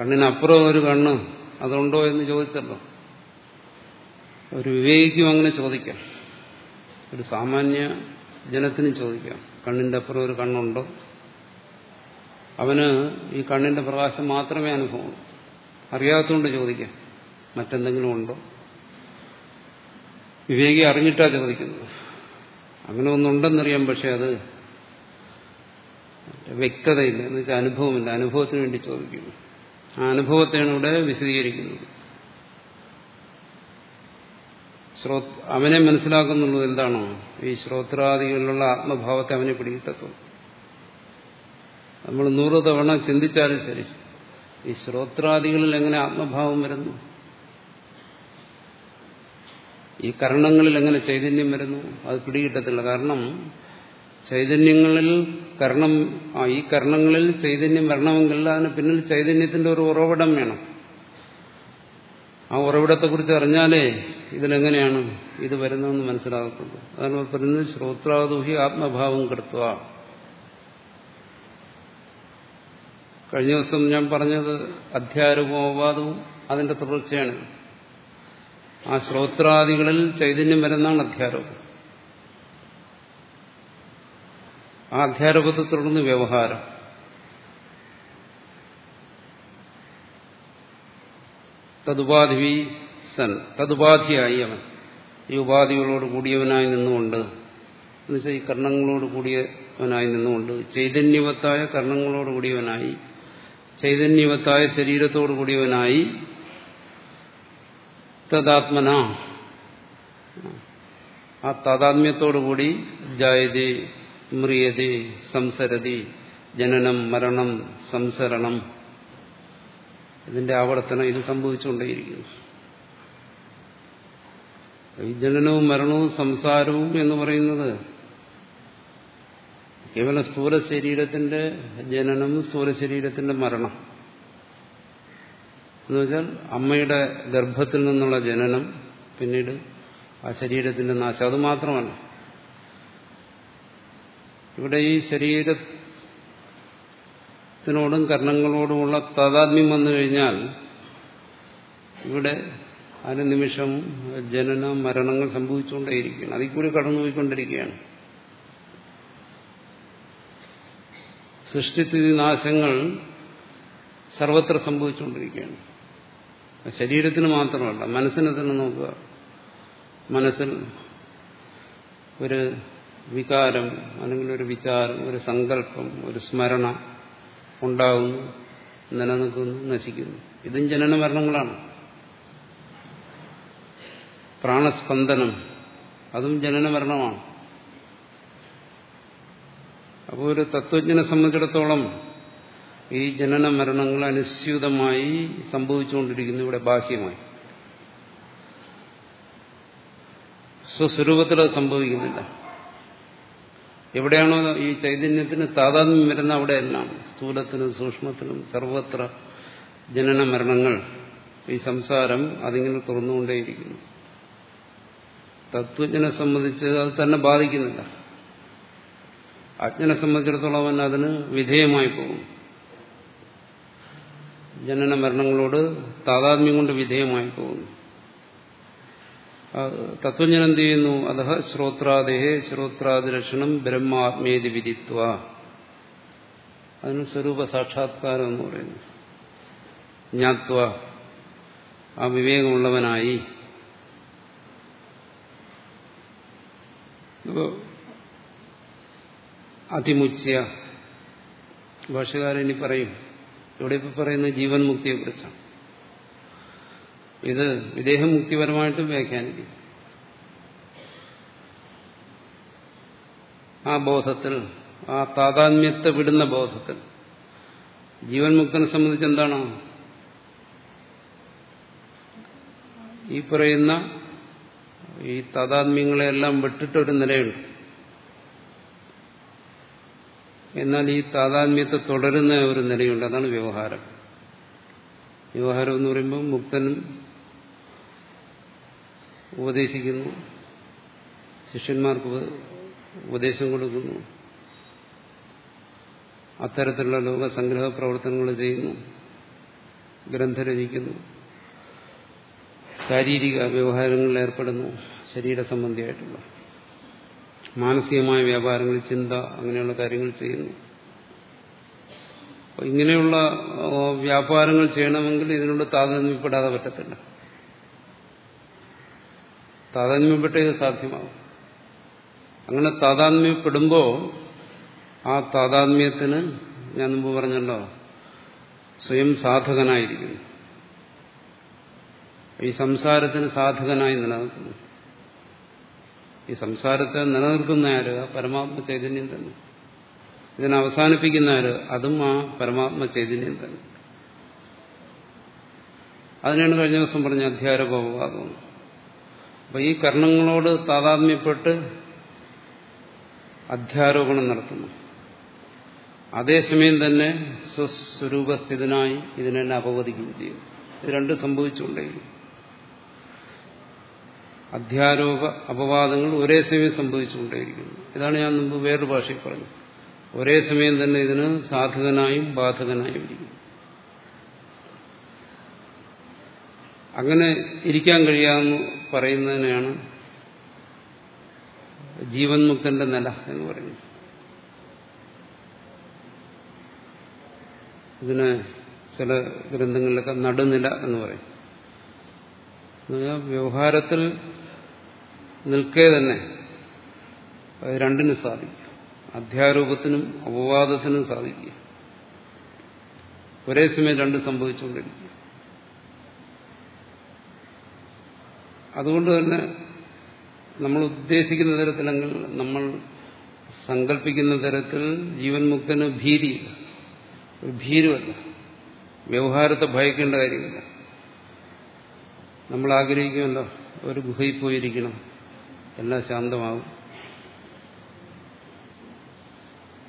കണ്ണിനപ്പുറം ഒരു കണ്ണ് അതുണ്ടോ എന്ന് ചോദിച്ചല്ലോ ഒരു വിവേകിക്കും അങ്ങനെ ചോദിക്കാം. ഒരു സാമാന്യ ജനത്തിനും ചോദിക്കാം കണ്ണിന്റെ അപ്പുറം ഒരു കണ്ണുണ്ടോ? അവന് ഈ കണ്ണിന്റെ പ്രകാശം മാത്രമേ അനുഭവമുള്ളൂ. അറിയാത്തതുകൊണ്ട് ചോദിക്കാം മറ്റെന്തെങ്കിലും ഉണ്ടോ? വിവേകി അറിഞ്ഞിട്ടാ ചോദിക്കുന്നത്. അങ്ങനെ ഒന്നുണ്ടെന്നറിയാം പക്ഷെ അത് വ്യക്തതയില്ല. എന്ന് വെച്ചാൽ അനുഭവമില്ല. അനുഭവത്തിന് വേണ്ടി ചോദിക്കുന്നു. ആ അനുഭവത്തെയാണ് ഇവിടെ വിശദീകരിക്കുന്നത്. ശ്രോ അവനെ മനസ്സിലാക്കുന്നുള്ളത് എന്താണോ? ഈ ശ്രോത്രാദികളിലുള്ള ആത്മഭാവത്തെ അവനെ പിടികിട്ടത്തുള്ളൂ നമ്മൾ നൂറ് തവണ ചിന്തിച്ചാലും ശരി. ഈ ശ്രോത്രാദികളിൽ എങ്ങനെ ആത്മഭാവം വരുന്നു? ഈ കർണങ്ങളിൽ എങ്ങനെ ചൈതന്യം വരുന്നു? അത് പിടികിട്ടത്തില്ല. കാരണം ചൈതന്യങ്ങളിൽ കർണം ഈ കർണങ്ങളിൽ ചൈതന്യം വരണമെങ്കിൽ അതിന് പിന്നിൽ ചൈതന്യത്തിന്റെ ഒരു ഉറവിടം വേണം. ആ ഉറവിടത്തെക്കുറിച്ച് അറിഞ്ഞാലേ ഇതിലെങ്ങനെയാണ് ഇത് വരുന്നതെന്ന് മനസ്സിലാകത്തുള്ളൂ. അതാണ് പറയുന്നത് ശ്രോത്രാദുഹി ആത്മഭാവം കൃത്വ കഴിഞ്ഞ ദിവസം ഞാൻ പറഞ്ഞത് അധ്യാരൂപോപാദവും അതിന്റെ തുടർച്ചയാണ്. ആ ശ്രോത്രാദികളിൽ ചൈതന്യം വരുന്നതാണ് അധ്യാരോപം. ആ അധ്യാരോപത്തെ തുടർന്ന് വ്യവഹാരം. തതുപാധി സൻ തതുപാധിയായി അവൻ. ഈ ഉപാധികളോട് കൂടിയവനായി നിന്നുകൊണ്ട് എന്നുവെച്ചാൽ ഈ കർണങ്ങളോട് കൂടിയവനായി നിന്നുകൊണ്ട് ചൈതന്യവത്തായ കർണങ്ങളോട് കൂടിയവനായി ചൈതന്യവത്തായ ശരീരത്തോടു കൂടിയവനായി തദാത്മന. ആ താതാത്മ്യത്തോടുകൂടി ജായതി മ്രിയതി സംസരതി ജനനം മരണം സംസരണം. ഇതിന്റെ ആവർത്തനം ഇത് സംഭവിച്ചുകൊണ്ടേയിരിക്കുന്നു. ഈ ജനനവും മരണവും സംസാരവും എന്ന് പറയുന്നത് കേവലം സ്ഥൂല ശരീരത്തിന്റെ ജനനം സ്ഥൂല ശരീരത്തിന്റെ മരണം എന്നുവെച്ചാൽ അമ്മയുടെ ഗർഭത്തിൽ നിന്നുള്ള ജനനം പിന്നീട് ആ ശരീരത്തിന്റെ നാശം. അത് മാത്രമല്ല. ഇവിടെ ഈ ശരീരത്തിനോടും കർണങ്ങളോടുമുള്ള താതാത്മ്യം വന്നു കഴിഞ്ഞാൽ ഇവിടെ അനുനിമിഷം ജനന മരണങ്ങൾ സംഭവിച്ചുകൊണ്ടേയിരിക്കുകയാണ്. അതിൽ കൂടി കടന്നുപോയിക്കൊണ്ടിരിക്കുകയാണ്. സൃഷ്ടിസ്ഥിതി നാശങ്ങൾ സർവത്ര സംഭവിച്ചുകൊണ്ടിരിക്കുകയാണ്. ശരീരത്തിന് മാത്രമല്ല മനസ്സിനെ തന്നെ നോക്കുക. മനസ്സിൽ ഒരു വികാരം അല്ലെങ്കിൽ ഒരു വിചാരം ഒരു സങ്കല്പം ഒരു സ്മരണ ഉണ്ടാകുന്നു നിലനിൽക്കുന്നു നശിക്കുന്നു. ഇതും ജനന മരണങ്ങളാണ്. പ്രാണസ്പന്ദനം അതും ജനന മരണമാണ്. അപ്പോൾ ഒരു തത്വജ്ഞനെ സംബന്ധിച്ചിടത്തോളം ഈ ജനന മരണങ്ങൾ അനുസ്യൂതമായി സംഭവിച്ചുകൊണ്ടിരിക്കുന്നു ഇവിടെ ബാഹ്യമായി. സ്വസ്വരൂപത്തിൽ അത് സംഭവിക്കുന്നില്ല. എവിടെയാണോ ഈ ചൈതന്യത്തിന് താതാത്മ്യം വരുന്ന അവിടെയെല്ലാം സ്ഥൂലത്തിനും സൂക്ഷ്മത്തിനും സർവത്ര ജനന മരണങ്ങൾ ഈ സംസാരം അതിങ്ങനെ തുറന്നുകൊണ്ടേയിരിക്കുന്നു. തത്വജ്ഞനെ സംബന്ധിച്ച് അത് തന്നെ ബാധിക്കുന്നില്ല. അജ്ഞനെ സംബന്ധിച്ചിടത്തോളം അവൻ അതിന് വിധേയമായി പോകും. ജനന മരണങ്ങളോട് താതാത്മ്യം കൊണ്ട് വിധേയമായി പോകുന്നു. തത്വജ്ഞൻ എന്ത് ചെയ്യുന്നു അതഹ ശ്രോത്രാദേഹേ ശ്രോത്രാദിലക്ഷണം ബ്രഹ്മാത്മേതി വിധിത്വ അതിന് സ്വരൂപ സാക്ഷാത്കാരം എന്ന് പറയുന്നു. ജ്ഞാത്വ. ആ വിവേകമുള്ളവനായി. അതിമുച്ച ഭാഷകാരൻ ഇനി പറയും. ഇവിടെ ഇപ്പൊ പറയുന്നത് ജീവൻ മുക്തിയെ ഇത് വിദേഹമുക്തിപരമായിട്ടും വ്യാഖ്യാനിക്കും. ആ ബോധത്തിൽ ആ താതാത്മ്യത്തെ വിടുന്ന ബോധത്തിൽ? ജീവൻ മുക്തനെ സംബന്ധിച്ച് എന്താണ്? ഈ പറയുന്ന ഈ താതാത്മ്യങ്ങളെല്ലാം വിട്ടിട്ടൊരു നിലയുണ്ട്. എന്നാൽ ഈ താതാത്മ്യത്തെ തുടരുന്ന ഒരു നിലയുണ്ട്. അതാണ് വ്യവഹാരം. വ്യവഹാരം എന്ന് പറയുമ്പോൾ മുക്തനും ഉപദേശിക്കുന്നു. ശിഷ്യന്മാർക്ക് ഉപദേശം കൊടുക്കുന്നു. അത്തരത്തിലുള്ള ലോകസംഗ്രഹ പ്രവർത്തനങ്ങൾ ചെയ്യുന്നു. ഗ്രന്ഥരചിക്കുന്നു ശാരീരിക വ്യവഹാരങ്ങളിൽ ഏർപ്പെടുന്നു. ശരീര സംബന്ധിയായിട്ടുള്ള മാനസികമായ വ്യാപാരങ്ങൾ ചിന്ത അങ്ങനെയുള്ള കാര്യങ്ങൾ ചെയ്യുന്നു. ഇങ്ങനെയുള്ള വ്യാപാരങ്ങൾ ചെയ്യണമെങ്കിൽ ഇതിനോട് താതാത്മ്യപ്പെടാതെ പറ്റത്തില്ല. താതാത്മ്യപ്പെട്ടേ സാധ്യമാകും. അങ്ങനെ താതാത്മ്യപ്പെടുമ്പോൾ ആ താതാത്മ്യത്തിന് ഞാൻ മുമ്പ് പറഞ്ഞല്ലോ സ്വയം സാധകനായിരിക്കുന്നു. ഈ സംസാരത്തിന് സാധകനായി നിലനിൽക്കുന്നു. ഈ സംസാരത്തെ നിലനിർത്തുന്ന ആര്? ആ പരമാത്മ ചൈതന്യം തന്നെ. ഇതിനെ അവസാനിപ്പിക്കുന്ന ആര്? അതും ആ പരമാത്മ ചൈതന്യം തന്നെ. അതിനാണ് കഴിഞ്ഞ ദിവസം പറഞ്ഞ അധ്യാരോപവാദം അപ്പൊ ഈ കർണങ്ങളോട് താതാത്മ്യപ്പെട്ട് അധ്യാരോപണം നടത്തുന്നു. അതേസമയം തന്നെ സ്വസ്വരൂപസ്ഥിതനായി ഇതിനെ അപവദിക്കുകയും ചെയ്യും. ഇത് രണ്ടും സംഭവിച്ചുകൊണ്ടേയിരിക്കും. അധ്യാരോപ അപവാദങ്ങൾ ഒരേ സമയം സംഭവിച്ചുകൊണ്ടേയിരിക്കുന്നു. ഇതാണ് ഞാൻ മുമ്പ് വേറൊരു ഭാഷയിൽ പറഞ്ഞു. ഒരേ സമയം തന്നെ ഇതിന് സാധകനായും ബാധകനായും ഇരിക്കും അങ്ങനെ ഇരിക്കാൻ കഴിയാമെന്ന് പറയുന്നതിനെയാണ് ജീവൻ മുക്തന്റെ നില എന്ന് പറയുന്നത്. ഇതിന് ചില ഗ്രന്ഥങ്ങളിലൊക്കെ നടുനില എന്ന് പറയും. വ്യവഹാരത്തിൽ നിൽക്കേ തന്നെ രണ്ടിനും സാധിക്കും. അധ്യാരോപത്തിനും അപവാദത്തിനും സാധിക്കുക ഒരേ സമയം രണ്ട് സംഭവിച്ചുകൊണ്ടിരിക്കും. അതുകൊണ്ട് തന്നെ നമ്മൾ ഉദ്ദേശിക്കുന്ന തരത്തിലെങ്കിൽ നമ്മൾ സങ്കല്പിക്കുന്ന തരത്തിൽ ജീവൻ മുക്തന് ഭീതിയില്ല ഒരു ഭീരുവല്ല. വ്യവഹാരത്തെ ഭയക്കേണ്ട കാര്യമില്ല. നമ്മൾ ആഗ്രഹിക്കുമല്ലോ ഒരു ഗുഹയിൽ പോയിരിക്കണം. എല്ലാം ശാന്തമാകും.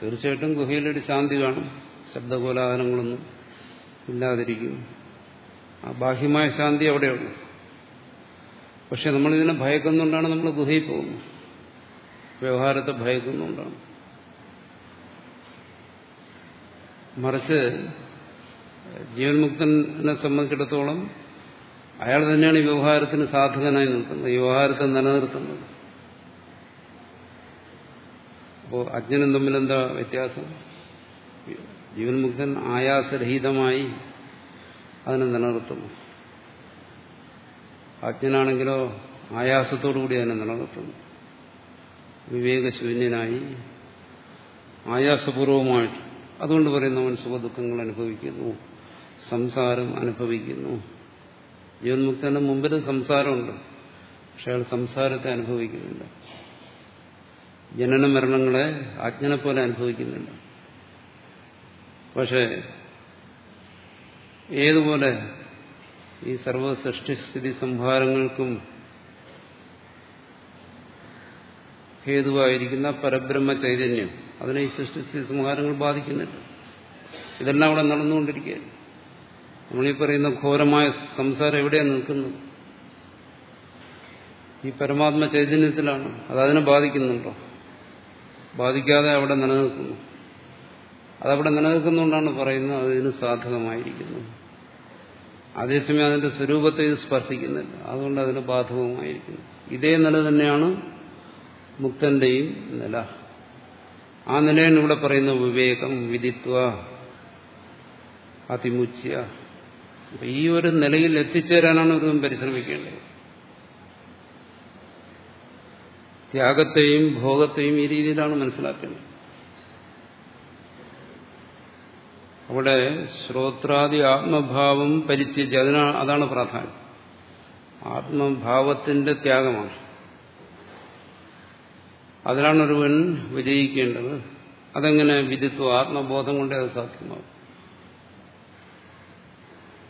തീർച്ചയായിട്ടും ഗുഹയിലൊരു ശാന്തി കാണും. ശബ്ദകോലാഹലങ്ങളൊന്നും ഇല്ലാതിരിക്കും. ആ ബാഹ്യമായ ശാന്തി അവിടെയുള്ളൂ. പക്ഷെ നമ്മളിതിനെ ഭയക്കുന്നുകൊണ്ടാണ് നമ്മൾ ഗുഹയിൽ പോകുന്നത്. വ്യവഹാരത്തെ ഭയക്കുന്നുകൊണ്ടാണ് മറിച്ച് ജീവൻ മുക്തനെ സംബന്ധിച്ചിടത്തോളം അയാൾ തന്നെയാണ് ഈ വ്യവഹാരത്തിന് സാധകനായി നിൽക്കുന്നത് ഈ വ്യവഹാരത്തെ നിലനിർത്തുന്നത്. അപ്പോൾ അജ്ഞനും തമ്മിൽ എന്താ വ്യത്യാസം? ജീവൻ മുക്തൻ ആയാസരഹിതമായി അതിനെ നിലനിർത്തുന്നു. അജ്ഞനാണെങ്കിലോ ആയാസത്തോടുകൂടി അതിനെ നിലനിർത്തുന്നു വിവേകശൂന്യനായി ആയാസപൂർവമായിട്ട് അതുകൊണ്ട് പറയുന്നു അവൻ സുഖദുഃഖങ്ങൾ അനുഭവിക്കുന്നു സംസാരം അനുഭവിക്കുന്നു. ജീവൻമുക്തന് മുമ്പിലും സംസാരമുണ്ട് പക്ഷെ അയാൾ സംസാരത്തെ അനുഭവിക്കുന്നില്ല. ജനന മരണങ്ങളെ അജ്ഞനെ പോലെ അനുഭവിക്കുന്നില്ല. പക്ഷേ ഏതുപോലെ ഈ സർവ സൃഷ്ടിസ്ഥിതി സംഹാരങ്ങൾക്കും ഹേതുവായിരിക്കുന്ന പരബ്രഹ്മ ചൈതന്യം. അതിനെ ഈ സൃഷ്ടിസ്ഥിതി സംഹാരങ്ങൾ ബാധിക്കുന്നില്ല. ഇതെല്ലാം അവിടെ നടന്നുകൊണ്ടിരിക്കുകയാണ്. നമ്മളീ പറയുന്ന ഘോരമായ സംസാരം എവിടെയാണ് നിൽക്കുന്നത്? ഈ പരമാത്മ ചൈതന്യത്തിലാണ്. അത് അതിനെ ബാധിക്കുന്നുണ്ടോ? ബാധിക്കാതെ അവിടെ നിലനിൽക്കുന്നു. അതവിടെ നിലനിൽക്കുന്നുകൊണ്ടാണ് പറയുന്നത് അതിന് സാധകമായിരിക്കുന്നു അതേസമയം അതിന്റെ സ്വരൂപത്തെ ഇത് സ്പർശിക്കുന്നില്ല. അതുകൊണ്ട് അതിന് ബാധകമായിരിക്കുന്നു ഇതേ നില തന്നെയാണ് മുക്തന്റെയും നില. ആ നിലയാണ് ഇവിടെ പറയുന്ന വിവേകം വിദിത്വ അതിമുച്ച്യ ഈ ഒരു നിലയിൽ എത്തിച്ചേരാനാണ് ഒരു പരിശ്രമിക്കേണ്ടത്. ത്യാഗത്തെയും ഭോഗത്തെയും ഈ രീതിയിലാണ് മനസ്സിലാക്കേണ്ടത്. അവിടെ ശ്രോത്രാദി ആത്മഭാവം പരിത്യജ് അതിനാ അതാണ് പ്രാധാന്യം. ആത്മഭാവത്തിന്റെ ത്യാഗമാണ്. അതിലാണ് ഒരുവൻ വിജയിക്കേണ്ടത്. അതെങ്ങനെ വിധിത്വം ആത്മബോധം കൊണ്ടേ അത് സാധ്യമാകും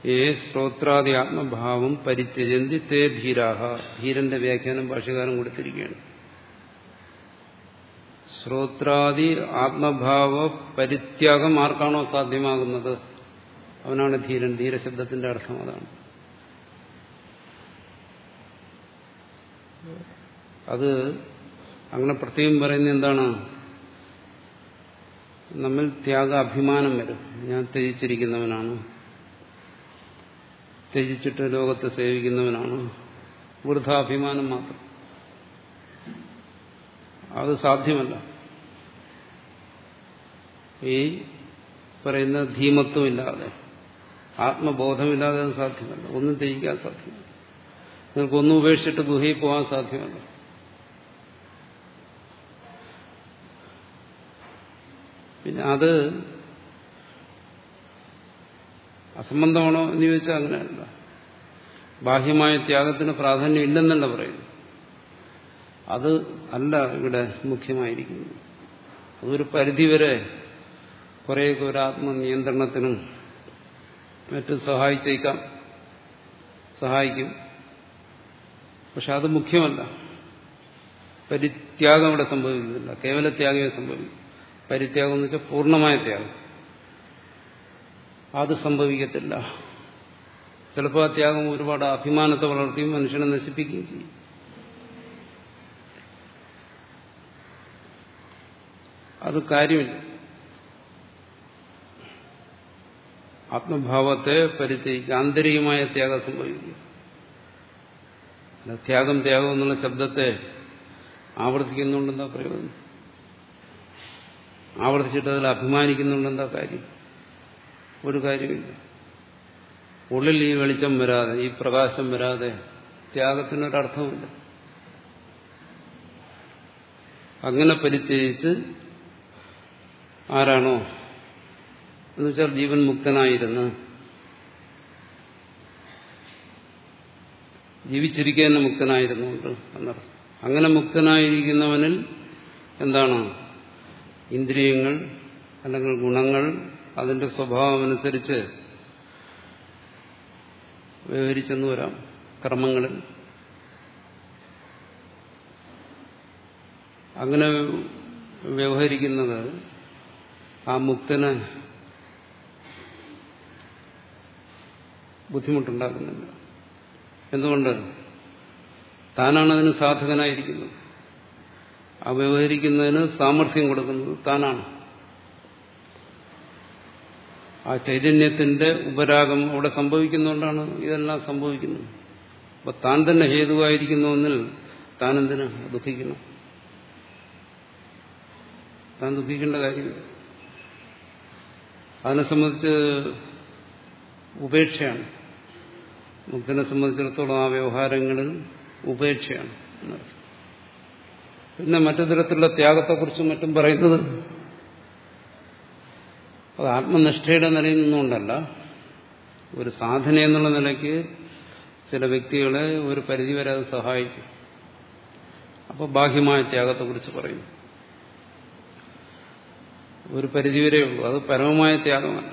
ഏ ശ്രോത്രാദി ആത്മഭാവം പരിത്യജന്തി തേ ധീരാഹ. ധീരന്റെ വ്യാഖ്യാനം ഭാഷകാരം കൊടുത്തിരിക്കുകയാണ്. ശ്രോത്രാദി ആത്മഭാവ പരിത്യാഗം ആർക്കാണോ സാധ്യമാകുന്നത്? അവനാണ് ധീരൻ. ധീരശബ്ദത്തിന്റെ അർത്ഥം അതാണ്. അത് അങ്ങനെ പ്രത്യേകം പറയുന്നത് എന്താണ്? നമ്മൾ ത്യാഗ അഭിമാനം വരും. ഞാൻ ത്യജിച്ചിരിക്കുന്നവനാണ്. ത്യജിച്ചിട്ട് ലോകത്തെ സേവിക്കുന്നവനാണ്. വൃദ്ധാഭിമാനം മാത്രം. അത് സാധ്യമല്ല. ഈ പറയുന്ന ധീമത്വമില്ലാതെ ആത്മബോധമില്ലാതെ അത് സാധ്യമല്ല. ഒന്നും ത്യജിക്കാൻ സാധ്യമല്ല. നിങ്ങൾക്ക് ഒന്നും ഉപേക്ഷിച്ചിട്ട് ഗുഹയിൽ പോകാൻ സാധ്യമല്ല. പിന്നെ അത് അസംബന്ധമാണോ എന്ന് ചോദിച്ചാൽ അങ്ങനെയല്ല. ബാഹ്യമായ ത്യാഗത്തിന് പ്രാധാന്യം ഇല്ലെന്നല്ല പറയുന്നു അത് അല്ല ഇവിടെ മുഖ്യമായിരിക്കുന്നത്. അതൊരു പരിധിവരെ കുറേയൊക്കെ ഒരു ആത്മനിയന്ത്രണത്തിനും മറ്റും സഹായിച്ചേക്കാം. സഹായിക്കും. പക്ഷെ അത് മുഖ്യമല്ല. പരിത്യാഗം ഇവിടെ സംഭവിക്കുന്നില്ല. കേവല ത്യാഗമേ സംഭവിക്കും. പരിത്യാഗം എന്ന് വെച്ചാൽ പൂർണമായ ത്യാഗം. അത് സംഭവിക്കത്തില്ല. ചിലപ്പോൾ ആ ത്യാഗം ഒരുപാട് അഭിമാനത്തെ വളർത്തിയും മനുഷ്യനെ നശിപ്പിക്കുകയും ചെയ്യും. അത് കാര്യമില്ല. ആത്മഭാവത്തെ പരിത്യജിക്കുക ആന്തരികമായ ത്യാഗം സംഭവിക്കുക ത്യാഗം ത്യാഗം എന്നുള്ള ശബ്ദത്തെ ആവർത്തിക്കുന്നുണ്ടെന്താ പ്രയോജനം? ആവർത്തിച്ചിട്ട് അതിൽ അഭിമാനിക്കുന്നുണ്ടെന്താ കാര്യം? ഒരു കാര്യമില്ല ഉള്ളിൽ ഈ വെളിച്ചം വരാതെ ഈ പ്രകാശം വരാതെ ത്യാഗത്തിനൊരർത്ഥമില്ല അങ്ങനെ പരിത്യജിച്ച് ആരാണോ എന്നുവെച്ചാൽ ജീവൻ മുക്തനായിരുന്നു. ജീവിച്ചിരിക്കാൻ മുക്തനായിരുന്നുകൊണ്ട് എന്നർത്ഥം. അങ്ങനെ മുക്തനായിരിക്കുന്നവനിൽ എന്താണ്? ഇന്ദ്രിയങ്ങൾ അല്ലെങ്കിൽ ഗുണങ്ങൾ അതിന്റെ സ്വഭാവം അനുസരിച്ച് വ്യവഹരിച്ചെന്ന് വരാം. കർമ്മങ്ങളിൽ. അങ്ങനെ വ്യവഹരിക്കുന്നത് ആ മുക്തന് ബുദ്ധിമുട്ടുണ്ടാക്കുന്നില്ല എന്തുകൊണ്ട്? താനാണ് അതിന് സാധകനായിരിക്കുന്നത്. ആ വ്യവഹരിക്കുന്നതിന് സാമർഥ്യം കൊടുക്കുന്നത് താനാണ്. ആ ചൈതന്യത്തിന്റെ ഉപരാഗം അവിടെ സംഭവിക്കുന്നതുകൊണ്ടാണ് ഇതെല്ലാം സംഭവിക്കുന്നത്. അപ്പൊ താൻ തന്നെ ഹേതുവായിരിക്കുന്നു എന്നിൽ താൻ എന്തിന് ദുഃഖിക്കണം. താൻ ദുഃഖിക്കേണ്ട കാര്യമില്ല. അതിനെ സംബന്ധിച്ച് ഉപേക്ഷയാണ്. മുക്തനെ സംബന്ധിച്ചിടത്തോളം ആ വ്യവഹാരങ്ങളിൽ ഉപേക്ഷയാണ് പിന്നെ മറ്റു തരത്തിലുള്ള ത്യാഗത്തെക്കുറിച്ചും മറ്റും പറയുന്നത് അത് ആത്മനിഷ്ഠയുടെ നിലയിൽ നിന്നുകൊണ്ടല്ല. ഒരു സാധന എന്നുള്ള നിലയ്ക്ക് ചില വ്യക്തികളെ ഒരു പരിധിവരെ അത് സഹായിക്കും. അപ്പോൾ ബാഹ്യമായ ത്യാഗത്തെക്കുറിച്ച് പറയും. ഒരു പരിധിവരെ ഉള്ളൂ. അത് പരമമായ ത്യാഗമല്ല.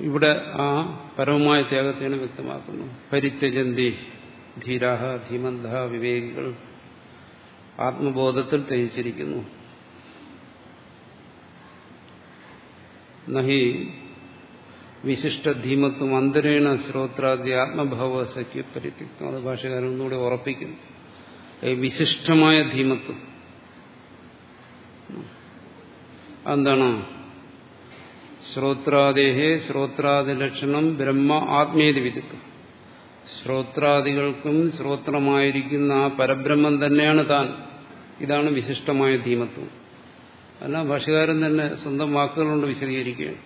ഇവിടെ ആ പരമമായ ത്യാഗത്തെയാണ് വ്യക്തമാക്കുന്നു. പരിത്യജന്തി ധീരാഹ ധീമന്ത വിവേകികൾ ആത്മബോധത്തിൽ ത്യജിച്ചിരിക്കുന്നു. നഹി വിശിഷ്ടധീമത്വം അന്തരേണ ശ്രോത്രാദി ആത്മഭാവസഖ്യ പരിത്യക്തം. അത് ഭാഷകാരൻ ഒന്നുകൂടെ ഉറപ്പിക്കുന്നു. വിശിഷ്ടമായ ധീമത്വം. എന്താണ്? ശ്രോത്രാദേഹേ ലക്ഷണം ബ്രഹ്മ ആത്മീയതി വിധിക്കും ശ്രോത്രാദികൾക്കും ശ്രോത്രമായിരിക്കുന്ന ആ പരബ്രഹ്മം തന്നെയാണ് താൻ. ഇതാണ് വിശിഷ്ടമായ ധീമത്വം. അല്ല ഭാഷകാരൻ തന്നെ സ്വന്തം വാക്കുകളുണ്ട് വിശദീകരിക്കുകയാണ്.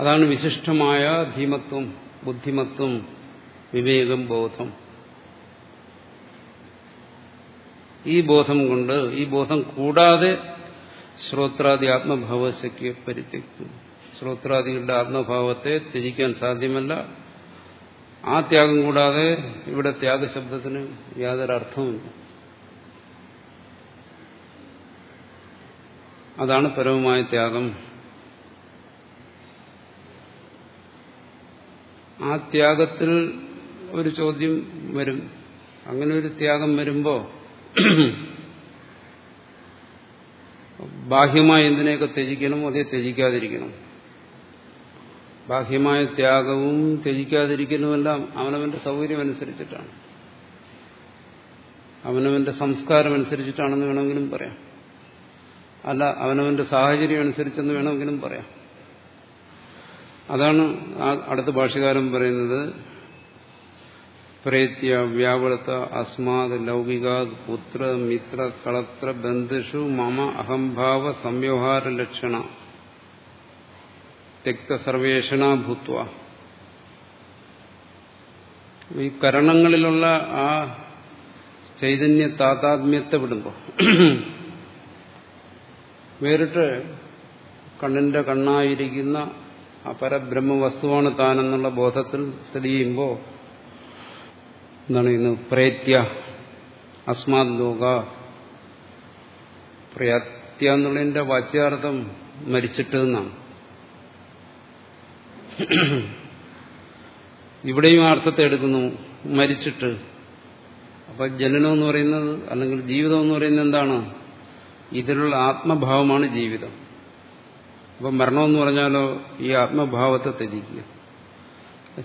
അതാണ് വിശിഷ്ടമായ ധീമത്വം ബുദ്ധിമത്വം വിവേകം ബോധം. ഈ ബോധം കൊണ്ട് ഈ ബോധം കൂടാതെ ശ്രോത്രാദി ആത്മഭാവശക്തിയെ പരിത്യക്തു. ശ്രോത്രാദികളുടെ ആത്മഭാവത്തെ ത്യജിക്കാൻ സാധ്യമല്ല. ആ ത്യാഗം കൂടാതെ ഇവിടെ ത്യാഗശബ്ദത്തിന് യാതൊരു അർത്ഥവുമില്ല അതാണ് പരമമായ ത്യാഗം. ആ ത്യാഗത്തിൽ ഒരു ചോദ്യം വരും. അങ്ങനെ ഒരു ത്യാഗം വരുമ്പോൾ ബാഹ്യമായ എന്തിനെയൊക്കെ ത്യജിക്കണം അതേ ത്യജിക്കാതിരിക്കണം. ബാഹ്യമായ ത്യാഗവും ത്യജിക്കാതിരിക്കലുമെല്ലാം അവനവന്റെ സൗകര്യം അനുസരിച്ചിട്ടാണ് അവനവന്റെ സംസ്കാരം അനുസരിച്ചിട്ടാണെന്ന് വേണമെങ്കിലും പറയാം. അല്ല അവനവന്റെ സാഹചര്യം അനുസരിച്ചെന്ന് വേണമെങ്കിലും പറയാം. അതാണ് അടുത്ത ഭാഷകാരൻ പറയുന്നത്. പ്രേത്യ വ്യാവൃത്ത അസ്മാത് ലൗകികാത് പുത്ര മിത്ര കളത്ര ബന്ധുഷു മമ അഹംഭാവ സംവ്യവഹാര ലക്ഷണ തെക്തസർവേഷണ ഭൂത്വ ഈ കരണങ്ങളിലുള്ള ആ ചൈതന്യ താതാത്മ്യത്തെ വിടുമ്പോൾ വേറിട്ട് കണ്ണിന്റെ കണ്ണായിരിക്കുന്ന ആ പരബ്രഹ്മ താനെന്നുള്ള ബോധത്തിൽ സ്ഥിതി ചെയ്യുമ്പോൾ എന്താണ് ഇന്ന് പ്രേത്യ അസ്മാത് ലോക പ്രയത്യ എന്നുള്ളതിന്റെ വാച്യാർത്ഥം മരിച്ചിട്ട് എന്നാണ്. ഇവിടെയും അർത്ഥത്തെ എടുക്കുന്നു മരിച്ചിട്ട്. അപ്പൊ ജനനം എന്ന് പറയുന്നത് അല്ലെങ്കിൽ ജീവിതം എന്ന് പറയുന്നത് എന്താണ്? ഇതിലുള്ള ആത്മഭാവമാണ് ജീവിതം. അപ്പം മരണമെന്ന് പറഞ്ഞാലോ ഈ ആത്മഭാവത്തെ ത്യജിക്കുക.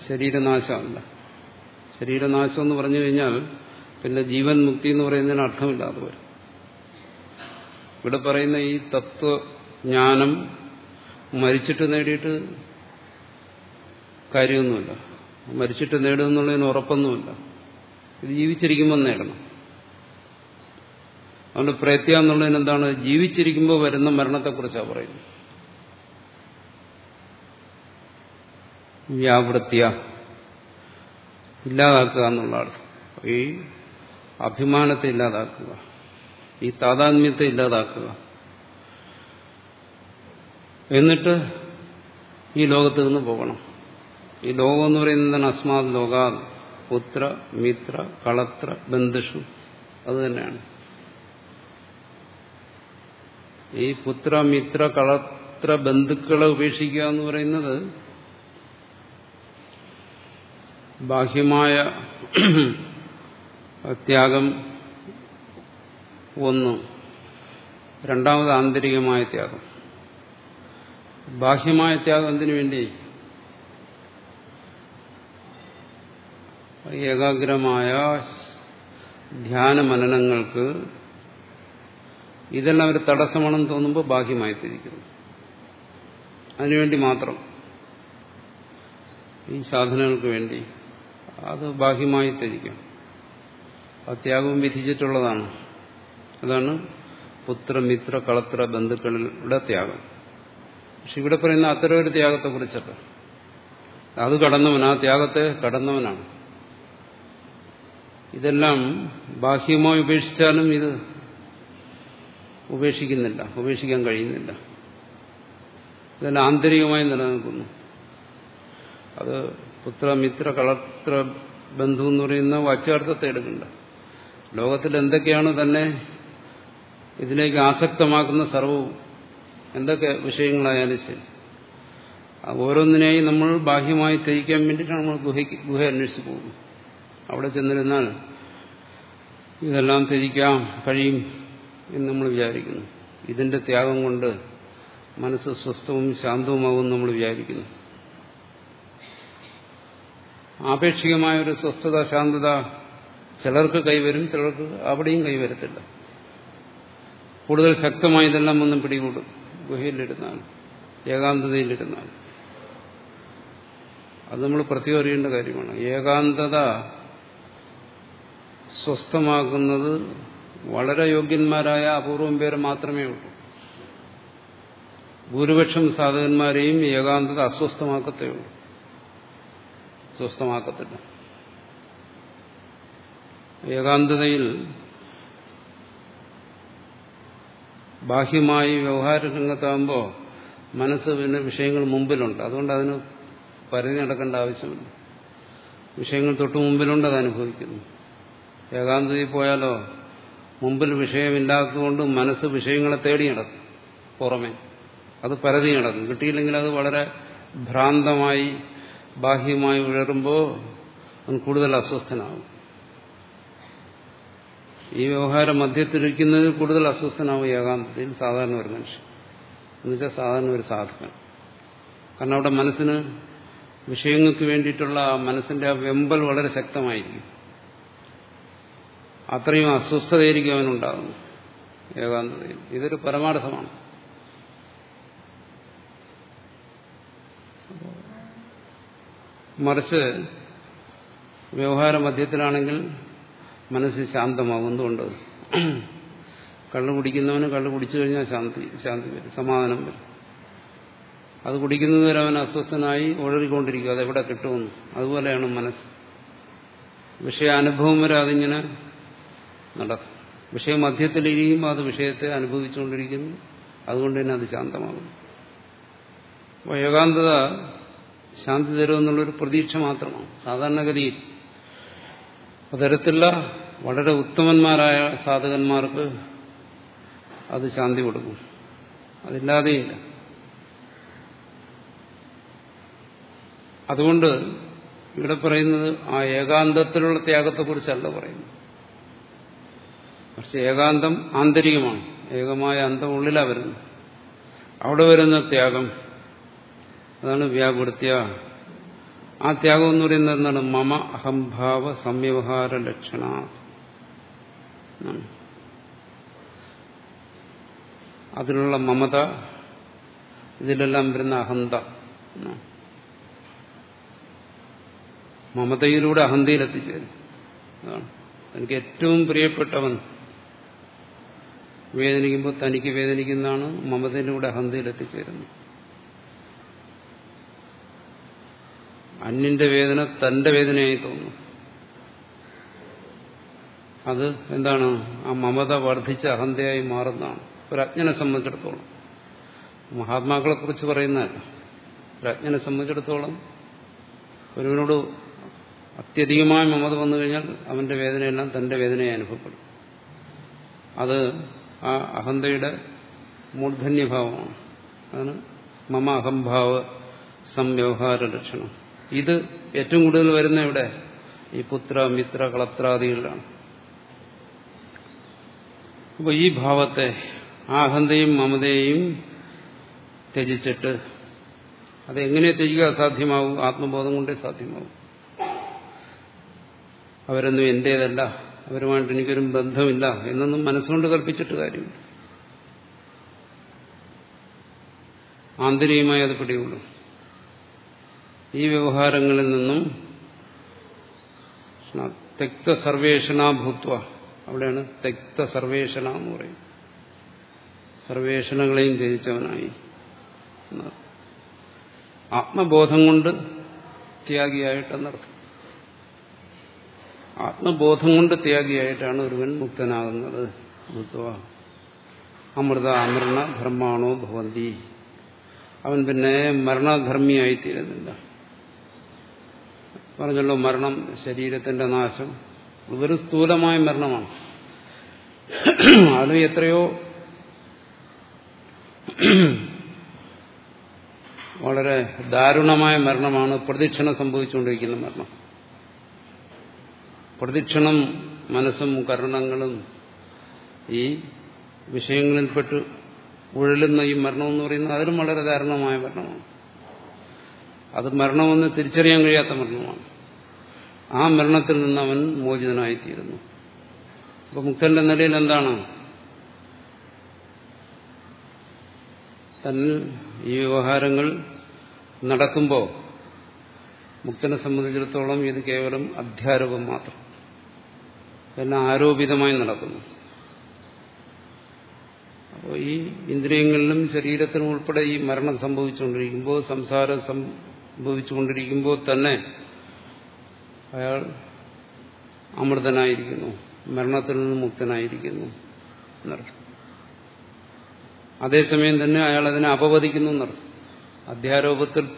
ശരീരനാശമല്ല. ശരീരനാശം എന്ന് പറഞ്ഞു കഴിഞ്ഞാൽ പിന്നെ ജീവൻ മുക്തി എന്ന് പറയുന്നതിന് അർത്ഥമില്ലാതെ വരും. ഇവിടെ പറയുന്ന ഈ തത്വജ്ഞാനം മരിച്ചിട്ട് നേടിയിട്ട് കാര്യമൊന്നുമില്ല. മരിച്ചിട്ട് നേടുമെന്നുള്ളതിന് ഉറപ്പൊന്നുമില്ല. ഇത് ജീവിച്ചിരിക്കുമ്പോൾ നേടണം. അതുകൊണ്ട് പ്രയത്യ എന്നുള്ളതിന് എന്താണ്? ജീവിച്ചിരിക്കുമ്പോൾ വരുന്ന മരണത്തെക്കുറിച്ചാണ് പറയുന്നത്. വ്യാവൃത്യ ഇല്ലാതാക്കുക എന്നുള്ള അർത്ഥം ഈ അഭിമാനത്തെ ഇല്ലാതാക്കുക ഈ താതാത്മ്യത്തെ ഇല്ലാതാക്കുക. എന്നിട്ട് ഈ ലോകത്ത് നിന്ന് പോകണം. ഈ ലോകം എന്ന് പറയുന്നത് അസ്മാത് ലോകാ പുത്ര മിത്ര കളത്ര ബന്ധുഷു അത് തന്നെയാണ്. ഈ പുത്ര മിത്ര കളത്ര ബന്ധുക്കളെ ഉപേക്ഷിക്കുക എന്ന് പറയുന്നത് ബാഹ്യമായ ത്യാഗം ഒന്ന്. രണ്ടാമത് ആന്തരികമായ ത്യാഗം. ബാഹ്യമായ ത്യാഗം എന്തിനു വേണ്ടി? ഏകാഗ്രമായ ധ്യാന മനനങ്ങൾക്ക് ഇതെല്ലാം ഒരു തടസ്സമാണെന്ന് തോന്നുമ്പോൾ ബാഹ്യമായി തിരിക്കുന്നു അതിനുവേണ്ടി മാത്രം ഈ സാധനങ്ങൾക്ക് വേണ്ടി അത് ബാഹ്യമായി ത്യജിക്കാം ആ ത്യാഗവും വിധിച്ചിട്ടുള്ളതാണ്. അതാണ് പുത്രമിത്ര കളത്ര ബന്ധുക്കളുടെ ത്യാഗം. പക്ഷെ ഇവിടെ പറയുന്ന അത്തരം ഒരു ത്യാഗത്തെ കുറിച്ചല്ല അത് കടന്നവൻ ആ ത്യാഗത്തെ കടന്നവനാണ്. ഇതെല്ലാം ബാഹ്യമായി ഉപേക്ഷിച്ചാലും ഇത് ഉപേക്ഷിക്കുന്നില്ല ഉപേക്ഷിക്കാൻ കഴിയുന്നില്ല. ഇതെല്ലാം ആന്തരികമായി നിലനിൽക്കുന്നു. അത് പുത്രമിത്ര കളത്ര ബന്ധു എന്ന് പറയുന്ന വാച്യാർത്ഥത്തെ എടുക്കണ്ട ലോകത്തിൽ എന്തൊക്കെയാണ് തന്നെ ഇതിലേക്ക് ആസക്തമാക്കുന്ന സർവവും എന്തൊക്കെ വിഷയങ്ങളായാലും ശരി. ഓരോന്നിനെയും നമ്മൾ ബാഹ്യമായി തെയ്ക്കാൻ വേണ്ടിയിട്ടാണ് നമ്മൾ ഗുഹയ്ക്ക് ഗുഹ അന്വേഷിച്ച് പോകുന്നത് അവിടെ ചെന്നിരുന്നാൽ ഇതെല്ലാം ത്യജിക്കാം കഴിയും എന്ന് നമ്മൾ വിചാരിക്കുന്നു. ഇതിന്റെ ത്യാഗം കൊണ്ട് മനസ്സ് സ്വസ്ഥവും ശാന്തവുമാകും നമ്മൾ വിചാരിക്കുന്നു. ആപേക്ഷികമായ ഒരു സ്വസ്ഥത ശാന്തത ചിലർക്ക് കൈവരും ചിലർക്ക് അവിടെയും കൈവരത്തില്ല. കൂടുതൽ ശക്തമായി ഇതെല്ലാം ഒന്നും പിടികൂടും. ഗുഹയിലിരുന്നാൽ ഏകാന്തതയിലിരുന്നാൽ അത് നമ്മൾ പ്രത്യേകം അറിയേണ്ട കാര്യമാണ്. ഏകാന്തത സ്വസ്ഥമാക്കുന്നത് വളരെ യോഗ്യന്മാരായ അപൂർവം പേര് മാത്രമേ ഉള്ളൂ. ഭൂരിപക്ഷം സാധകന്മാരെയും ഏകാന്തത അസ്വസ്ഥമാക്കത്തേ ഉള്ളൂ. സ്വസ്ഥമാക്കത്തില്ല ഏകാന്തതയിൽ ബാഹ്യമായി വ്യവഹാര രംഗത്താകുമ്പോൾ മനസ്സ് പിന്നെ വിഷയങ്ങൾ മുമ്പിലുണ്ട്. അതുകൊണ്ട് അതിന് പരിധി നടക്കേണ്ട ആവശ്യമില്ല. വിഷയങ്ങൾ തൊട്ട് മുമ്പിലുണ്ട് അത് അനുഭവിക്കുന്നു ഏകാന്തതയിൽ പോയാലോ മുമ്പിൽ വിഷയമില്ലാത്തതുകൊണ്ട് മനസ്സ് വിഷയങ്ങളെ തേടി നടക്കും പുറമെ. അത് പരതി നടക്കും. കിട്ടിയില്ലെങ്കിൽ അത് വളരെ ഭ്രാന്തമായി ബാഹ്യമായി ഉയരുമ്പോൾ അവൻ കൂടുതൽ അസ്വസ്ഥനാകും ഈ വ്യവഹാരം മധ്യത്തിരിക്കുന്നതിൽ കൂടുതൽ അസ്വസ്ഥനാവും ഏകാന്തത്തിൽ സാധാരണ ഒരു മനുഷ്യൻ. എന്നുവെച്ചാൽ സാധാരണ ഒരു സാധകൻ. കാരണം അവിടെ മനസ്സിന് വിഷയങ്ങൾക്ക് വേണ്ടിയിട്ടുള്ള മനസ്സിന്റെ ആ വെമ്പൽ വളരെ ശക്തമായിരിക്കും. അത്രയും അസ്വസ്ഥതയായിരിക്കും അവനുണ്ടാകുന്നു ഏകാന്തതയിൽ. ഇതൊരു പരമാർത്ഥമാണ്. മറിച്ച് വ്യവഹാര മധ്യത്തിലാണെങ്കിൽ മനസ്സ് ശാന്തമാകുന്നുണ്ട്. കള്ളു കുടിക്കുന്നവന് കള്ളു കുടിച്ചു കഴിഞ്ഞാൽ ശാന്തി ശാന്തി വരും സമാധാനം വരും. അത് കുടിക്കുന്നത് വരെ അവൻ അസ്വസ്ഥനായി ഒഴുകിക്കൊണ്ടിരിക്കും അതെവിടെ കിട്ടുമെന്ന്. അതുപോലെയാണ് മനസ്സ്. വിഷയാനുഭവം വരെ അതിങ്ങനെ നടക്കും. വിഷയ മധ്യത്തിലിരിക്കുമ്പോൾ അത് വിഷയത്തെ അനുഭവിച്ചുകൊണ്ടിരിക്കുന്നു. അതുകൊണ്ട് തന്നെ അത് ശാന്തമാകുന്നു. അപ്പോൾ ഏകാന്തത ശാന്തി തരുമെന്നുള്ളൊരു പ്രതീക്ഷ മാത്രമാണ്. സാധാരണഗതിയിൽ. അതരത്തിലുള്ള വളരെ ഉത്തമന്മാരായ സാധകന്മാർക്ക് അത് ശാന്തി കൊടുക്കും. അതില്ലാതെയില്ല. അതുകൊണ്ട് ഇവിടെ പറയുന്നത് ആ ഏകാന്തത്തിലുള്ള ത്യാഗത്തെക്കുറിച്ചല്ല പറയുന്നത്. പക്ഷെ ഏകാന്തം ആന്തരികമാണ്. ഏകമായ അന്തം ഉള്ളിലാണ് വരുന്നത്. അവിടെ വരുന്ന ത്യാഗം അതാണ് വ്യാപൃത്യ. ആ ത്യാഗം എന്ന് പറയുന്നത് എന്താണ്? മമ അഹംഭാവ സംവ്യവഹാര ലക്ഷണ. അതിലുള്ള മമത ഇതിലെല്ലാം വരുന്ന അഹന്ത. മമതയിലൂടെ അഹന്തയിലെത്തിച്ചേരും അതാണ്. എനിക്ക് ഏറ്റവും പ്രിയപ്പെട്ടവൻ. വേദനിക്കുമ്പോൾ തനിക്ക് വേദനിക്കുന്നതാണ് മമതയിലൂടെ അഹന്തയിലെത്തിച്ചേരുന്നത് അന്യന്റെ വേദന തന്റെ വേദനയായി തോന്നും അത് എന്താണ്? ആ മമത വർദ്ധിച്ച അഹന്തയായി മാറുന്നതാണ്. ഒരു അജ്ഞനെ സംബന്ധിച്ചിടത്തോളം. മഹാത്മാക്കളെ കുറിച്ച് പറയുന്നതല്ല. ഒരു അജ്ഞനെ സംബന്ധിച്ചിടത്തോളം ഒരുവനോട് അത്യധികമായ മമത വന്നു കഴിഞ്ഞാൽ അവന്റെ വേദനയെല്ലാം തന്റെ വേദനയായി അനുഭവപ്പെടും. അത് ആ അഹന്തയുടെ മൂർധന്യഭാവമാണ്. അതാണ് മമ അഹംഭാവ സംവ്യവഹാര ലക്ഷണം. ഇത് ഏറ്റവും കൂടുതൽ വരുന്ന എവിടെ? ഈ പുത്ര മിത്ര കളത്രാദികളിലാണ്. അപ്പോൾ ഈ ഭാവത്തെ ആഹന്തയും മമതയെയും ത്യജിച്ചിട്ട് അതെങ്ങനെ ത്യജിക്കുക സാധ്യമാവും ആത്മബോധം കൊണ്ടേ സാധ്യമാവും. അവരൊന്നും എന്റേതല്ല. അവരുമായിട്ട് എനിക്കൊരു ബന്ധമില്ല എന്നൊന്നും മനസ്സുകൊണ്ട് കൽപ്പിച്ചിട്ട് കാര്യമില്ല. ആന്തരികമായി അത് പിടികൊള്ളും ഈ വ്യവഹാരങ്ങളിൽ നിന്നും തെക്ത സർവേഷണാഭൂത്വ അവിടെയാണ് തെക്ത സർവേഷണ എന്ന് പറയും സർവേഷണങ്ങളെയും ത്യജിച്ചവനായി. ആത്മബോധം കൊണ്ട് ത്യാഗിയായിട്ടെന്നർത്ഥം. ആത്മബോധം കൊണ്ട് ത്യാഗിയായിട്ടാണ് ഒരുവൻ മുക്തനാകുന്നത്. ഭൂത്വ. അമൃത അമൃണ ധർമാണോ ഭവന്തി. അവൻ പിന്നെ മരണധർമ്മിയായി തീരുന്നില്ല പറഞ്ഞല്ലോ മരണം ശരീരത്തിന്റെ നാശം. ഇതൊരു സ്ഥൂലമായ മരണമാണ്. അത് എത്രയോ വളരെ ദാരുണമായ മരണമാണ്. പ്രദക്ഷിണം സംഭവിച്ചുകൊണ്ടിരിക്കുന്ന മരണം. പ്രദക്ഷിണം മനസ്സും കരണങ്ങളും ഈ വിഷയങ്ങളിൽപ്പെട്ട് ഉഴലുന്ന ഈ മരണം എന്ന് പറയുന്നത് അതിലും വളരെ ദാരുണമായ മരണമാണ്. അത് മരണമെന്ന് തിരിച്ചറിയാൻ കഴിയാത്ത മരണമാണ്. ആ മരണത്തിൽ നിന്ന് അവൻ മോചിതനായിത്തീരുന്നു. അപ്പൊ മുക്തന്റെ നിലയിൽ എന്താണ്? തന്നിൽ ഈ വ്യവഹാരങ്ങൾ നടക്കുമ്പോൾ മുക്തനെ സംബന്ധിച്ചിടത്തോളം ഇത് കേവലം അധ്യാരോപം മാത്രം. എല്ലാം ആരോപിതമായി നടക്കുന്നു. അപ്പോൾ ഈ ഇന്ദ്രിയങ്ങളിലും ശരീരത്തിലും ഉൾപ്പെടെ ഈ മരണം സംഭവിച്ചുകൊണ്ടിരിക്കുമ്പോൾ സംസാരം സംഭവിച്ചുകൊണ്ടിരിക്കുമ്പോൾ തന്നെ അയാൾ അമൃതനായിരിക്കുന്നു മരണത്തിൽ നിന്ന് മുക്തനായിരിക്കുന്നു എന്നർത്ഥം. അതേസമയം തന്നെ അയാൾ അതിനെ അപവദിക്കുന്നു എന്നർത്ഥം. അധ്യാരോപത്തിൽ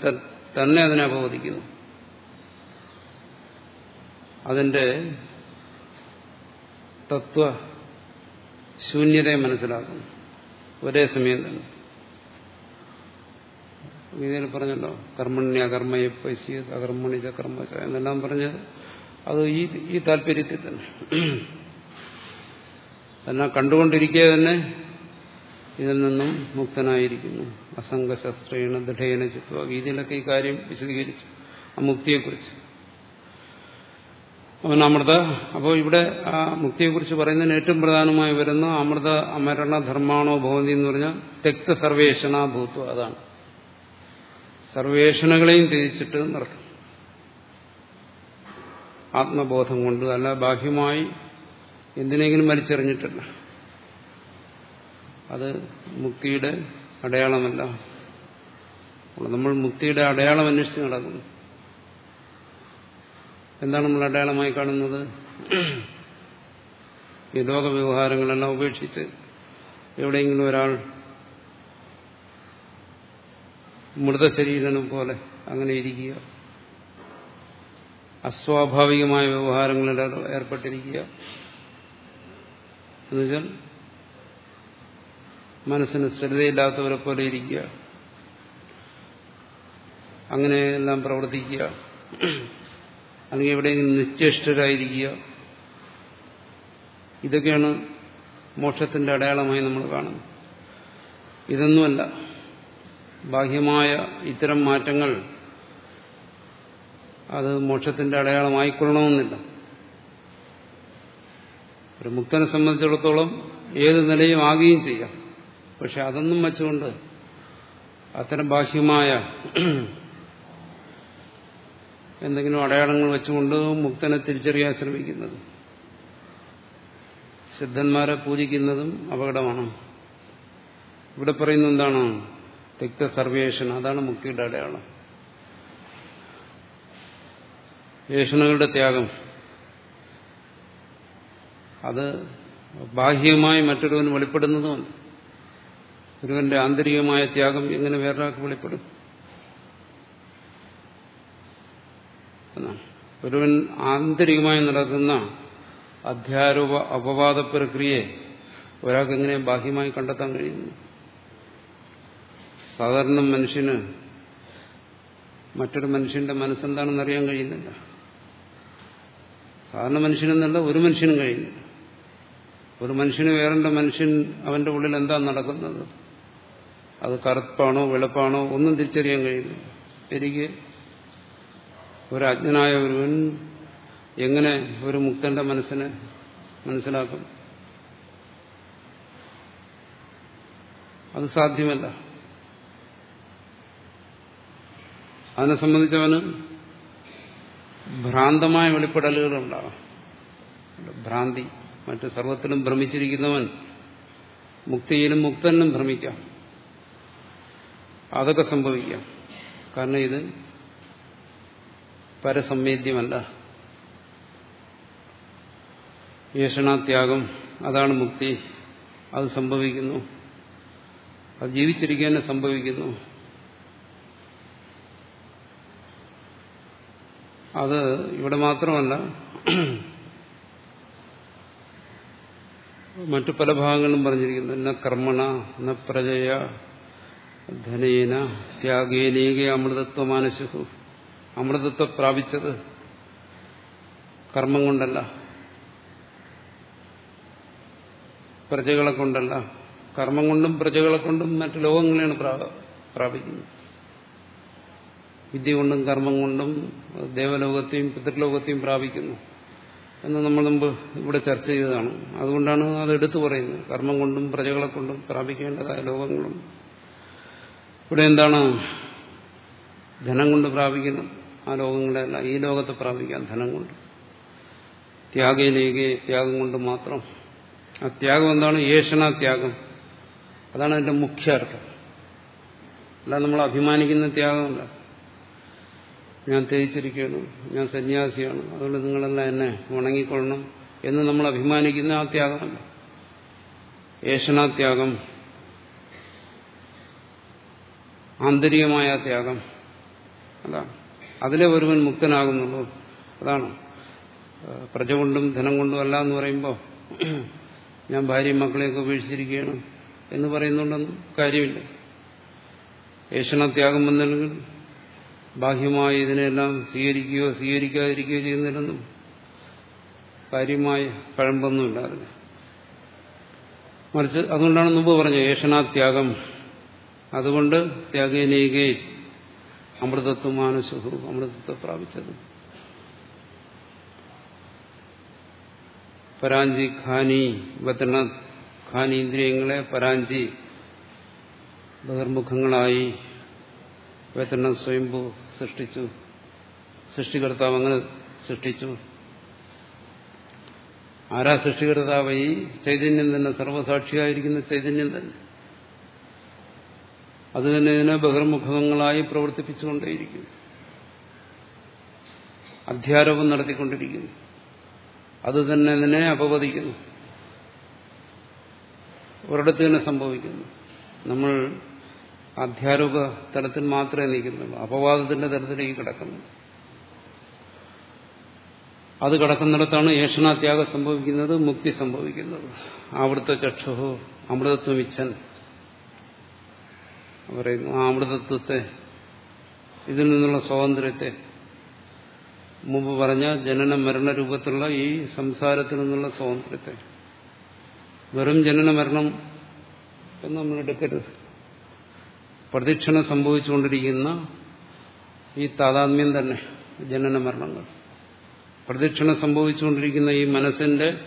തന്നെ അതിനെ അപവദിക്കുന്നു. അതിന്റെ തത്വ ശൂന്യതയെ മനസ്സിലാക്കുന്നു. ഒരേ സമയം തന്നെ. ഗീതയിൽ പറഞ്ഞല്ലോ. കർമ്മണ്യ അകർമ്മയെ പശ്യത് അകർമ്മണി എന്നെല്ലാം പറഞ്ഞത്. അത് ഈ ഈ താല്പര്യത്തിൽ തന്നെ. തന്നെ കണ്ടുകൊണ്ടിരിക്കുക തന്നെ ഇതിൽ നിന്നും മുക്തനായിരിക്കുന്നു. അസംഗശസ്ത്രേണ ദൃഢേന ചിത്വ. ഗീതയിലൊക്കെ ഈ കാര്യം വിശദീകരിച്ചു. ആ മുക്തിയെക്കുറിച്ച്. അവൻ അമൃത അപ്പോൾ ഇവിടെ ആ മുക്തിയെക്കുറിച്ച് പറയുന്നതിന് ഏറ്റവും പ്രധാനമായി വരുന്ന അമൃത അമരണ ധർമാണോ ഭവന്തി എന്ന് പറഞ്ഞാൽ തെക്ത സർവേഷണ ഭൂത്വം. അതാണ്. സർവേഷണകളെയും തിരിച്ചിട്ട് നടത്തും ആത്മബോധം കൊണ്ട് അല്ല ബാഹ്യമായി എന്തിനെങ്കിലും വലിച്ചെറിഞ്ഞിട്ടില്ല അത് മുക്തിയുടെ അടയാളമല്ല. നമ്മൾ മുക്തിയുടെ അടയാളം അന്വേഷിച്ച് നടക്കുന്നു. എന്താണ് നമ്മൾ അടയാളമായി കാണുന്നത്? ഈ ലോക വ്യവഹാരങ്ങളെല്ലാം ഉപേക്ഷിച്ച് എവിടെയെങ്കിലും ഒരാൾ മൃതശരീരനും പോലെ അങ്ങനെ ഇരിക്കുക. അസ്വാഭാവികമായ വ്യവഹാരങ്ങളിൽ ഏർപ്പെട്ടിരിക്കുക. എന്നുവെച്ചാൽ മനസ്സിന് സ്ഥിരതയില്ലാത്തവരെ പോലെ ഇരിക്കുക. അങ്ങനെയെല്ലാം പ്രവർത്തിക്കുക. അല്ലെങ്കിൽ എവിടെയെങ്കിലും നിശ്ചേഷ്ടരായിരിക്കുക ഇതൊക്കെയാണ് മോക്ഷത്തിന്റെ അടയാളമായി നമ്മൾ കാണുന്നത്. ഇതൊന്നുമല്ല. ബാഹ്യമായ ഇത്തരം മാറ്റങ്ങൾ അത് മോക്ഷത്തിന്റെ അടയാളമായിക്കൊള്ളണമെന്നില്ല ഒരു മുക്തനെ സംബന്ധിച്ചിടത്തോളം ഏത് നിലയും ആകുകയും ചെയ്യാം. പക്ഷെ അതൊന്നും വെച്ചുകൊണ്ട് അത്തരം ബാഹ്യമായ എന്തെങ്കിലും അടയാളങ്ങൾ വെച്ചുകൊണ്ട് മുക്തനെ തിരിച്ചറിയാൻ ശ്രമിക്കുന്നത്. സിദ്ധന്മാരെ പൂജിക്കുന്നതും അപകടമാണ്. ഇവിടെ പറയുന്ന എന്താണ്? തെക്ത സർവേഷൻ അതാണ് മുക്തിയുടെ അടയാളം. ഏഷണകളുടെ ത്യാഗം. അത് ബാഹ്യമായി മറ്റൊരുവൻ വെളിപ്പെടുന്നതുമല്ല ഒരുവന്റെ ആന്തരികമായ ത്യാഗം എങ്ങനെ വേറൊരാൾക്ക് വെളിപ്പെടും? ഒരുവൻ ആന്തരികമായി നടക്കുന്ന അധ്യാരോപ അപവാദ പ്രക്രിയയെ ഒരാൾക്ക് എങ്ങനെ ബാഹ്യമായി കണ്ടെത്താൻ കഴിയുന്നു? സാധാരണ മനുഷ്യന് മറ്റൊരു മനുഷ്യന്റെ മനസ്സെന്താണെന്ന് അറിയാൻ കഴിയുന്നില്ല. സാധാരണ മനുഷ്യനെന്നല്ല ഒരു മനുഷ്യനും കഴിയുന്നില്ല ഒരു മനുഷ്യന് വേറെ മനുഷ്യൻ അവന്റെ ഉള്ളിൽ എന്താ നടക്കുന്നത്? അത് കറുപ്പാണോ വെളുപ്പാണോ ഒന്നും തിരിച്ചറിയാൻ കഴിയുന്നില്ല എനിക്ക് ഒരു അജ്ഞനായ ഒരുവൻ എങ്ങനെ ഒരു മുക്തന്റെ മനസ്സിനെ മനസ്സിലാക്കും? അത് സാധ്യമല്ല. അതിനെ സംബന്ധിച്ചവന് ഭ്രാന്തമായ വെളിപ്പെടലുകൾ ഉണ്ടാവാം. ഭ്രാന്തി മറ്റു സർവത്തിലും ഭ്രമിച്ചിരിക്കുന്നവൻ മുക്തിയിലും മുക്തനും ഭ്രമിക്കാം. അതൊക്കെ സംഭവിക്കാം. കാരണം ഇത് പരസംവേദ്യമല്ല. യേശനാത്യാഗം അതാണ് മുക്തി. അത് സംഭവിക്കുന്നു. അത് ജീവിച്ചിരിക്കാൻ സംഭവിക്കുന്നു. അത് ഇവിടെ മാത്രമല്ല മറ്റു പല ഭാഗങ്ങളും പറഞ്ഞിരിക്കുന്നു. എന്ന കർമ്മണ എന്ന പ്രജയ ധനേന ത്യാഗേനീക അമൃതത്വ മാനസുഹു അമൃതത്വം പ്രാപിച്ചത് കർമ്മം കൊണ്ടല്ല. പ്രജകളെ കൊണ്ടല്ല. കർമ്മം കൊണ്ടും പ്രജകളെ കൊണ്ടും മറ്റു ലോകങ്ങളെയാണ് പ്രാപിക്കുന്നത്. വിദ്യ കൊണ്ടും കർമ്മം കൊണ്ടും ദേവലോകത്തെയും പിതൃലോകത്തെയും പ്രാപിക്കുന്നു എന്ന് നമ്മൾ മുമ്പ് ഇവിടെ ചർച്ച ചെയ്തതാണ്. അതുകൊണ്ടാണ് അത് എടുത്തു പറയുന്നത്. കർമ്മം കൊണ്ടും പ്രജകളെ കൊണ്ടും പ്രാപിക്കേണ്ടതായ ലോകങ്ങളും. ഇവിടെ എന്താണ് ധനം കൊണ്ട് പ്രാപിക്കണം ആ ലോകങ്ങളെയല്ല ഈ ലോകത്തെ പ്രാപിക്കാം ധനം കൊണ്ട് ത്യാഗേനേകെ ത്യാഗം കൊണ്ട് മാത്രം. ആ ത്യാഗം എന്താണ്? ഏഷണ ത്യാഗം. അതാണ് അതിന്റെ മുഖ്യ അർത്ഥം അല്ല നമ്മൾ അഭിമാനിക്കുന്ന ത്യാഗമല്ല. ഞാൻ തേച്ചിരിക്കുകയാണ് ഞാൻ സന്യാസിയാണ്. അതുകൊണ്ട് നിങ്ങളെല്ലാം എന്നെ വണങ്ങിക്കൊള്ളണം എന്ന് നമ്മൾ അഭിമാനിക്കുന്ന ആ ത്യാഗമല്ല ഏഷണാത്യാഗം. ആന്തരികമായ ത്യാഗം. അതാണ് അതിലെ ഒരുവൻ മുക്തനാകുന്നുള്ളൂ. അതാണ്. പ്രജ കൊണ്ടും ധനം കൊണ്ടും അല്ല എന്ന് പറയുമ്പോൾ ഞാൻ ഭാര്യയും മക്കളെയൊക്കെ ഉപേക്ഷിച്ചിരിക്കുകയാണ് എന്ന് പറയുന്നുണ്ടെന്നും കാര്യമില്ല. ഏഷണത്യാഗം വന്നില്ലെങ്കിൽ ബാഹ്യമായി ഇതിനെല്ലാം സ്വീകരിക്കുകയോ സ്വീകരിക്കാതിരിക്കുകയോ ചെയ്യുന്നില്ലെന്നും കാര്യമായ പഴമ്പൊന്നുമില്ല അതിന്. മറിച്ച് അതുകൊണ്ടാണ് മുമ്പ് പറഞ്ഞത് ഏഷണാത്യാഗം. അതുകൊണ്ട് ത്യാഗേനേകേ അമൃതത്വ മാനസുഹു അമൃതത്വം പ്രാപിച്ചത്. പരാഞ്ചി ഖാനി വത്തണ ഖാനി ഇന്ദ്രിയങ്ങളെ പരാഞ്ചി ബഹിർമുഖങ്ങളായി വേതന സ്വയംഭൂ സൃഷ്ടിച്ചു. സൃഷ്ടികർത്താവ് അങ്ങനെ സൃഷ്ടിച്ചു. ആരാ സൃഷ്ടികർത്താവ്? ഈ ചൈതന്യം തന്നെ സർവസാക്ഷിയായിരിക്കുന്ന ചൈതന്യം തന്നെ. അത് തന്നെ ഇതിനെ ബഹിർമുഖങ്ങളായി പ്രവർത്തിപ്പിച്ചുകൊണ്ടേയിരിക്കുന്നു. അധ്യാരോപം നടത്തിക്കൊണ്ടിരിക്കുന്നു. അത് തന്നെ ഇതിനെ അപവദിക്കുന്നു. ഒരിടത്ത് തന്നെ സംഭവിക്കുന്നു. നമ്മൾ അധ്യാരോപ തലത്തിൽ മാത്രമേ നിൽക്കുന്നു അപവാദത്തിന്റെ തലത്തിലേക്ക് കിടക്കുന്നു. അത് കിടക്കുന്നിടത്താണ് ഏഷണാത്യാഗം സംഭവിക്കുന്നത് മുക്തി സംഭവിക്കുന്നത്. ആവൃത്ത ചക്ഷുഹോ അമൃതത്വം ഇച്ഛൻ പറയുന്നു. ആ അമൃതത്വത്തെ ഇതിൽ നിന്നുള്ള സ്വാതന്ത്ര്യത്തെ മുമ്പ് പറഞ്ഞ ജനന മരണ രൂപത്തിലുള്ള ഈ സംസാരത്തിൽ നിന്നുള്ള സ്വാതന്ത്ര്യത്തെ. വെറും ജനന മരണം എന്ന് നമ്മൾ എടുക്കരുത്. പ്രദക്ഷിണം സംഭവിച്ചുകൊണ്ടിരിക്കുന്ന ഈ താതാത്മ്യം തന്നെ ജനന മരണങ്ങൾ. പ്രദക്ഷിണം സംഭവിച്ചുകൊണ്ടിരിക്കുന്ന ഈ മനസ്സിന്റെ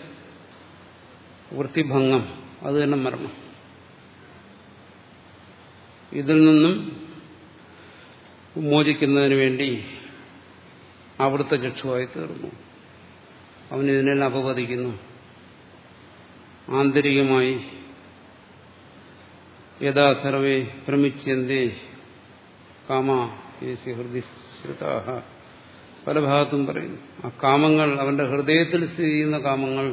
വൃത്തിഭംഗം അത് തന്നെ മരണം. ഇതിൽ നിന്നും മോചിക്കുന്നതിന് വേണ്ടി അവിടുത്തെ ചക്ഷുവായി തീർന്നു അവൻ ഇതിനെല്ലാം അപവദിക്കുന്നു. ആന്തരികമായി യഥാ സർവേ പ്രമിച്യന്തേ കാമ ഹൃദിശ്രുതാഹ പല ഭാഗത്തും പറയുന്നു। ആ കാമങ്ങൾ അവന്റെ ഹൃദയത്തിൽ സ്ഥിതി ചെയ്യുന്ന കാമങ്ങൾ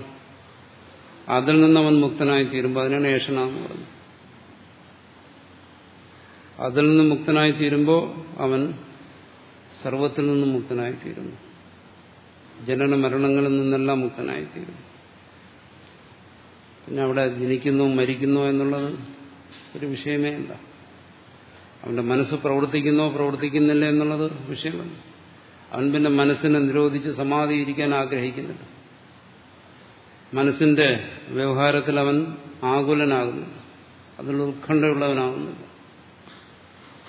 അതിൽ നിന്ന് അവൻ മുക്തനായി തീരുമ്പോൾ അതിനാണ് ഏഷണ പറയുന്നത് അതിൽ നിന്ന് മുക്തനായി തീരുമ്പോൾ അവൻ സർവത്തിൽ നിന്നും മുക്തനായി തീരുന്നു ജനന മരണങ്ങളിൽ നിന്നെല്ലാം മുക്തനായി തീരുന്നു പിന്നെ അവിടെ ജനിക്കുന്നു മരിക്കുന്നു എന്നുള്ളത് ഒരു വിഷയമേ അല്ല അവന്റെ മനസ്സ് പ്രവർത്തിക്കുന്നോ പ്രവർത്തിക്കുന്നില്ല എന്നുള്ളത് വിഷയമല്ല. അവൻ പിന്നെ മനസ്സിനെ നിരോധിച്ച് സമാധിയിരിക്കാൻ ആഗ്രഹിക്കുന്നില്ല. മനസ്സിന്റെ വ്യവഹാരത്തിൽ അവൻ ആകുലനാകുന്നില്ല. അതിലുള്ള ഉത്കണ്ഠയുള്ളവനാകുന്നില്ല.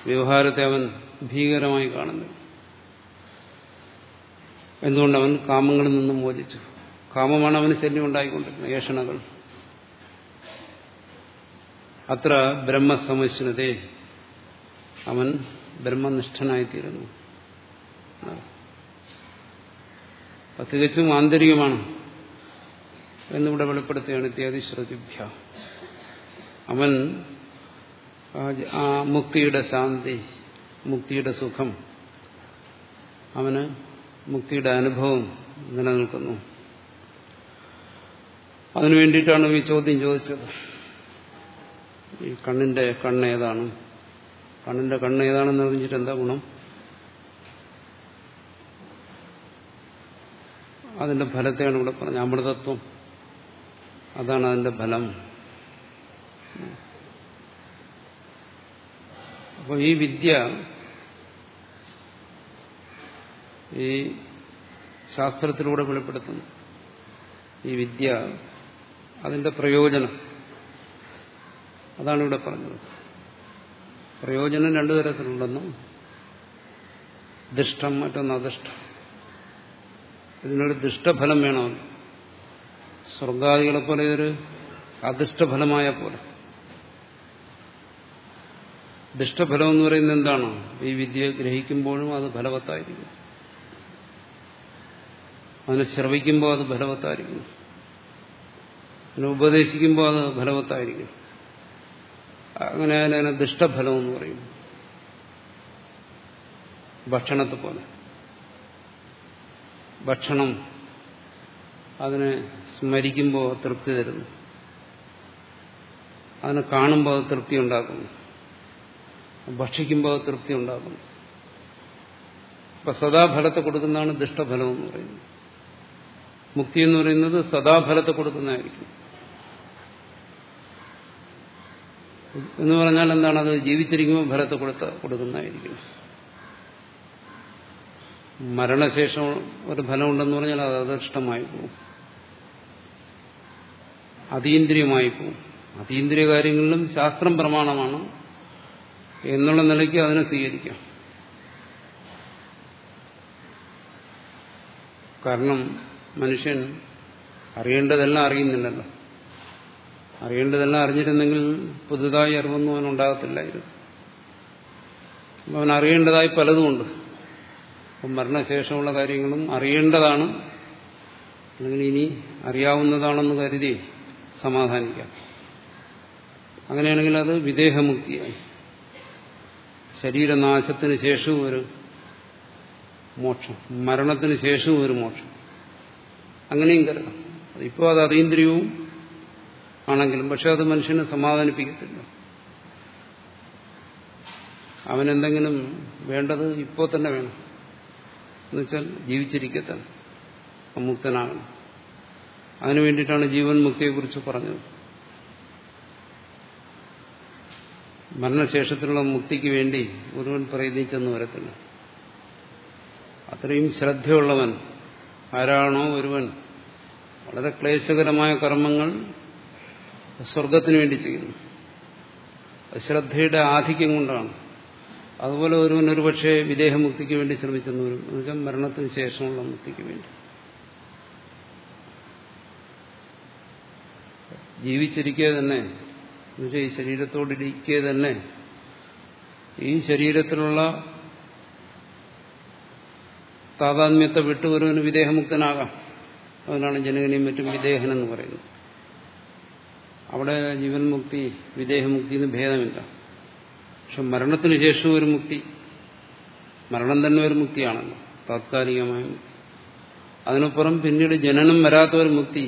വ്യവഹാരത്തെ അവൻ ഭീകരമായി കാണുന്നു എന്തുകൊണ്ട് അവൻ കാമങ്ങളിൽ നിന്നും മോചിച്ചു? കാമമാണ് അവന് ശല്യം ഉണ്ടായിക്കൊണ്ടിരുന്നത്. ഏഷണകൾ അത്ര ബ്രഹ്മസമശ്നതേ അവൻ ബ്രഹ്മനിഷ്ഠനായിത്തീരുന്നു. തികച്ചും ആന്തരികമാണ് എന്നിവിടെ വെളിപ്പെടുത്തുകയാണ് ഇത്യാദി ശ്രുതിഭ്യ അവൻ ആ മുക്തിയുടെ ശാന്തി മുക്തിയുടെ സുഖം അവന് മുക്തിയുടെ അനുഭവം നിലനിൽക്കുന്നു. അതിനു വേണ്ടിയിട്ടാണ് ഈ ചോദ്യം ചോദിച്ചത്. ഈ കണ്ണിന്റെ കണ്ണ് ഏതാണ്? കണ്ണിന്റെ കണ്ണ് ഏതാണെന്ന് അറിഞ്ഞിട്ട് എന്താ ഗുണം? അതിന്റെ ഫലത്തെയാണ് ഇവിടെ പറഞ്ഞത്. അമൃതത്വം. അതാണ് അതിന്റെ ഫലം. അപ്പോൾ ഈ വിദ്യ ഈ ശാസ്ത്രത്തിലൂടെ വെളിപ്പെടുത്തുന്നു. ഈ വിദ്യ അതിന്റെ പ്രയോജനം. അതാണ് ഇവിടെ പറഞ്ഞത്. പ്രയോജനം രണ്ടു തരത്തിലുണ്ടെന്നും ദുഷ്ടം മറ്റൊന്ന് അദൃഷ്ടം ഇതിനൊരു ദുഷ്ടഫലം വേണമെന്ന് സ്വർഗാദികളെ പോലെ ഇതൊരു അദൃഷ്ടഫലമായ പോലെ. ദുഷ്ടഫലം എന്ന് പറയുന്നത് എന്താണ്? ഈ വിദ്യ ഗ്രഹിക്കുമ്പോഴും അത് ഫലവത്തായിരിക്കും. അതിനെ ശ്രവിക്കുമ്പോൾ അത് ഫലവത്തായിരിക്കും. അതിനെ ഉപദേശിക്കുമ്പോൾ അത് ഫലവത്തായിരിക്കും. അങ്ങനെ അതിനെ ദുഷ്ടഫലം എന്ന് പറയും. ഭക്ഷണത്തെ പോലെ. ഭക്ഷണം അതിനെ സ്മരിക്കുമ്പോൾ തൃപ്തി തരുന്നു. അതിനെ കാണുമ്പോൾ തൃപ്തി ഉണ്ടാക്കുന്നു. ഭക്ഷിക്കുമ്പോൾ തൃപ്തി ഉണ്ടാക്കുന്നു. അപ്പൊ സദാഫലത്തെ കൊടുക്കുന്നതാണ് ദുഷ്ടഫലം എന്ന് പറയുന്നത്. മുക്തി എന്ന് പറയുന്നത് സദാഫലത്തെ കൊടുക്കുന്നതായിരിക്കും. എന്ന് പറഞ്ഞാൽ എന്താണ് അത് ജീവിച്ചിരിക്കുമ്പോൾ ഫലത്തെ കൊടുത്ത കൊടുക്കുന്നതായിരിക്കും. മരണശേഷം ഒരു ഫലമുണ്ടെന്ന് പറഞ്ഞാൽ അത് അതിഷ്ടമായി പോകും അതീന്ദ്രിയമായി പോകും അതീന്ദ്രിയ കാര്യങ്ങളിലും ശാസ്ത്രം പ്രമാണമാണ്. എന്നുള്ള നിലയ്ക്ക് അതിനെ സ്വീകരിക്കാം. കാരണം മനുഷ്യൻ അറിയേണ്ടതെല്ലാം അറിയുന്നില്ലല്ലോ. അറിയേണ്ടതെല്ലാം അറിഞ്ഞിരുന്നെങ്കിൽ പുതുതായി അറിവൊന്നും അവനുണ്ടാകത്തില്ലായിരുന്നു അവൻ അറിയേണ്ടതായി പലതുമുണ്ട് അപ്പം മരണശേഷമുള്ള കാര്യങ്ങളും അറിയേണ്ടതാണ്. അല്ലെങ്കിൽ ഇനി അറിയാവുന്നതാണെന്ന് കരുതി സമാധാനിക്കാം. അങ്ങനെയാണെങ്കിൽ അത് വിദേഹമുക്തിയായി. ശരീരനാശത്തിന് ശേഷവും ഒരു മോക്ഷം. മരണത്തിന് ശേഷവും ഒരു മോക്ഷം. അങ്ങനെയും കരുതാം. ഇപ്പോൾ അത് അതീന്ദ്രിയവും ആണെങ്കിലും പക്ഷെ അത് മനുഷ്യനെ സമാധാനിപ്പിക്കത്തില്ല. അവനെന്തെങ്കിലും വേണ്ടത് ഇപ്പോൾ തന്നെ വേണം. എന്നുവെച്ചാൽ ജീവിച്ചിരിക്കത്തന്നെ അമുക്തനാകണം. അതിനു വേണ്ടിയിട്ടാണ് ജീവൻ മുക്തിയെക്കുറിച്ച് പറഞ്ഞത്. മരണശേഷത്തിലുള്ള മുക്തിക്ക് വേണ്ടി ഒരുവൻ പ്രയത്നിച്ചെന്ന് വരത്തില്ല. അത്രയും ശ്രദ്ധയുള്ളവൻ ആരാണോ ഒരുവൻ. വളരെ ക്ലേശകരമായ കർമ്മങ്ങൾ സ്വർഗത്തിന് വേണ്ടി ചെയ്യുന്നു. ശ്രദ്ധയുടെ ആധിക്യം കൊണ്ടാണ്. അതുപോലെ ഒരുവൻ ഒരുപക്ഷെ വിദേഹമുക്തിക്ക് വേണ്ടി ശ്രമിച്ചെന്ന് എന്നുവെച്ചാൽ മരണത്തിന് ശേഷമുള്ള മുക്തിക്ക് വേണ്ടി. ജീവിച്ചിരിക്കുക തന്നെ എന്നുവെച്ചാൽ ഈ ശരീരത്തോടിരിക്കുക തന്നെ ഈ ശരീരത്തിലുള്ള താതാത്മ്യത്തെ വിട്ട് ഒരുവന് വിദേഹമുക്തനാകാം. അതിനാണ് ജനകനെയും മറ്റും വിദേഹനെന്ന് പറയുന്നത്. അവിടെ ജീവൻ മുക്തി വിദേഹമുക്തി എന്ന് ഭേദമില്ല. പക്ഷെ മരണത്തിന് ശേഷം ഒരു മുക്തി മരണം തന്നെ ഒരു മുക്തിയാണല്ലോ താത്കാലികമായ മുക്തി. അതിനപ്പുറം പിന്നീട് ജനനം വരാത്ത ഒരു മുക്തി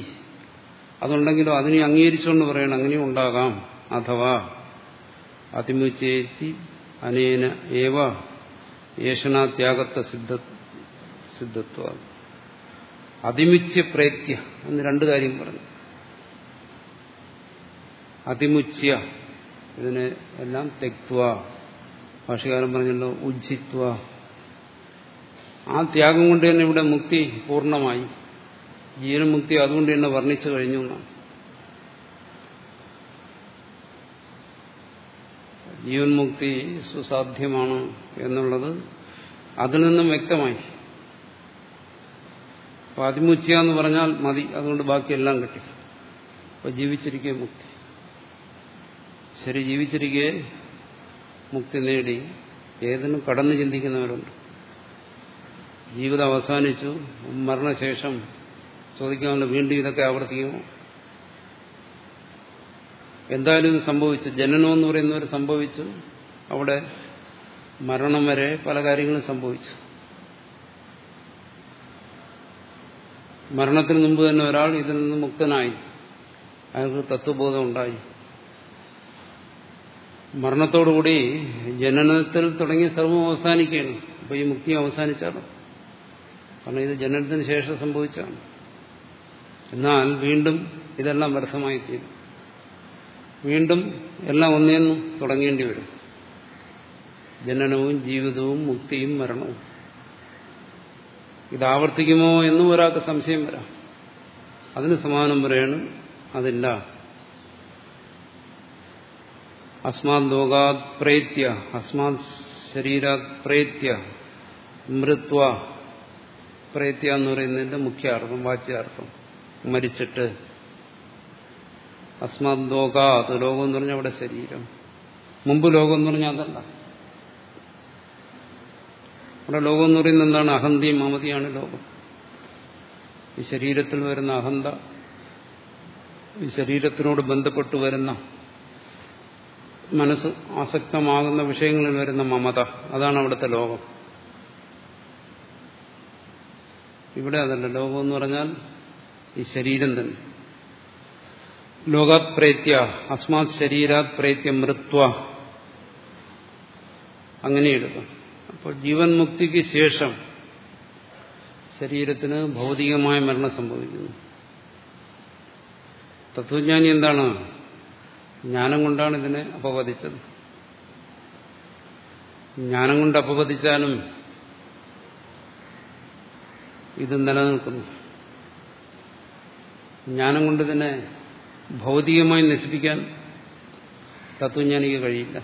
അതുണ്ടെങ്കിലും അതിനെ അംഗീകരിച്ചുകൊണ്ട് പറയണം അങ്ങനെയും ഉണ്ടാകാം അഥവാ അതിമുച്ചേത്തി അനേന ഏവ യേശനാത്യാഗത്ത സിദ്ധ സിദ്ധത്വ. അതിമിച്ച് പ്രേത്യ എന്ന് രണ്ടു കാര്യം പറഞ്ഞു. അതിമുച്യ. ഇതിനെ എല്ലാം തെക്വ ഭാഷകാരൻ പറഞ്ഞല്ലോ ഉജ്ജിത്വ. ആ ത്യാഗം കൊണ്ട് തന്നെ ഇവിടെ മുക്തി പൂർണമായി. ജീവൻമുക്തി അതുകൊണ്ട് തന്നെ വർണിച്ചു കഴിഞ്ഞു എന്നാണ്. ജീവൻമുക്തി സുസാധ്യമാണ് എന്നുള്ളത് അതിൽ നിന്നും വ്യക്തമായി. അപ്പൊ എന്ന് പറഞ്ഞാൽ മതി അതുകൊണ്ട് ബാക്കിയെല്ലാം കിട്ടി. അപ്പൊ ജീവിച്ചിരിക്കെ മുക്തി. ശരി ജീവിച്ചിരിക്കെ മുക്തി നേടി ഏതിനും കടന്നു ചിന്തിക്കുന്നവരുണ്ട്. ജീവിതം അവസാനിച്ചു മരണശേഷം ചോദിക്കാമല്ലോ വീണ്ടും ഇതൊക്കെ ആവർത്തിക്കുമോ എന്തായാലും ഇത് സംഭവിച്ചു. ജനനം എന്ന് പറയുന്നവർ സംഭവിച്ചു. അവിടെ മരണം വരെ പല കാര്യങ്ങളും സംഭവിച്ചു. മരണത്തിന് മുമ്പ് തന്നെ ഒരാൾ ഇതിൽ നിന്ന് മുക്തനായി. അയാൾക്ക് തത്വബോധം ഉണ്ടായി. മരണത്തോടുകൂടി ജനനത്തിൽ തുടങ്ങി സർവം അവസാനിക്കുകയാണ്. അപ്പൊ ഈ മുക്തി അവസാനിച്ചാണ്. കാരണം ഇത് ജനനത്തിന് ശേഷം സംഭവിച്ചാണ് എന്നാൽ വീണ്ടും ഇതെല്ലാം വ്യർത്ഥമായി തീരും വീണ്ടും എല്ലാം ഒന്നേന്നു തുടങ്ങേണ്ടി വരും. ജനനവും ജീവിതവും മുക്തിയും മരണവും. ഇതാവർത്തിക്കുമോ എന്നും ഒരാൾക്ക് സംശയം വരാം. അതിന് സമാനം പറയാണ് അതില്ല. അസ്മാത് ലോകാത് പ്രേത്യ അസ്മാത് ശരീരാത് പ്രേത്യ മൃത്വ പ്രേത്യ എന്ന് പറയുന്നതിന്റെ മുഖ്യാർത്ഥം വാച്യാർത്ഥം മരിച്ചിട്ട്. അസ്മാത് ലോകാത് ലോകം എന്ന് പറഞ്ഞാൽ അവിടെ ശരീരം. മുമ്പ് ലോകം എന്ന് പറഞ്ഞാൽ അതല്ല. അവിടെ ലോകം എന്ന് പറയുന്നത് എന്താണ്? അഹന്തിയും മമതിയാണ് ലോകം. ഈ ശരീരത്തിൽ വരുന്ന അഹന്ത ഈ ശരീരത്തിനോട് ബന്ധപ്പെട്ട് വരുന്ന മനസ്സ് ആസക്തമാകുന്ന വിഷയങ്ങളിൽ വരുന്ന മമത. അതാണ് അവിടുത്തെ ലോകം. ഇവിടെ അതല്ല. ലോകം എന്ന് പറഞ്ഞാൽ ഈ ശരീരം തന്നെ. ലോകാത് പ്രേത്യ അസ്മാത് ശരീരാത് പ്രേത്യ മൃത്വ. അങ്ങനെ എടുക്കും അപ്പോൾ ജീവൻ മുക്തിക്ക് ശേഷം ശരീരത്തിന് ഭൗതികമായ മരണം സംഭവിക്കുന്നു. തത്വജ്ഞാനി എന്താണ്? ജ്ഞാനം കൊണ്ടാണ് ഇതിനെ അപവദിച്ചത്. ജ്ഞാനം കൊണ്ട് അപവദിച്ചാലും ഇത് നിലനിൽക്കുന്നു. ജ്ഞാനം കൊണ്ട് ഇതിനെ ഭൗതികമായി നശിപ്പിക്കാൻ തത്വജ്ഞാനിക്ക് കഴിയില്ല.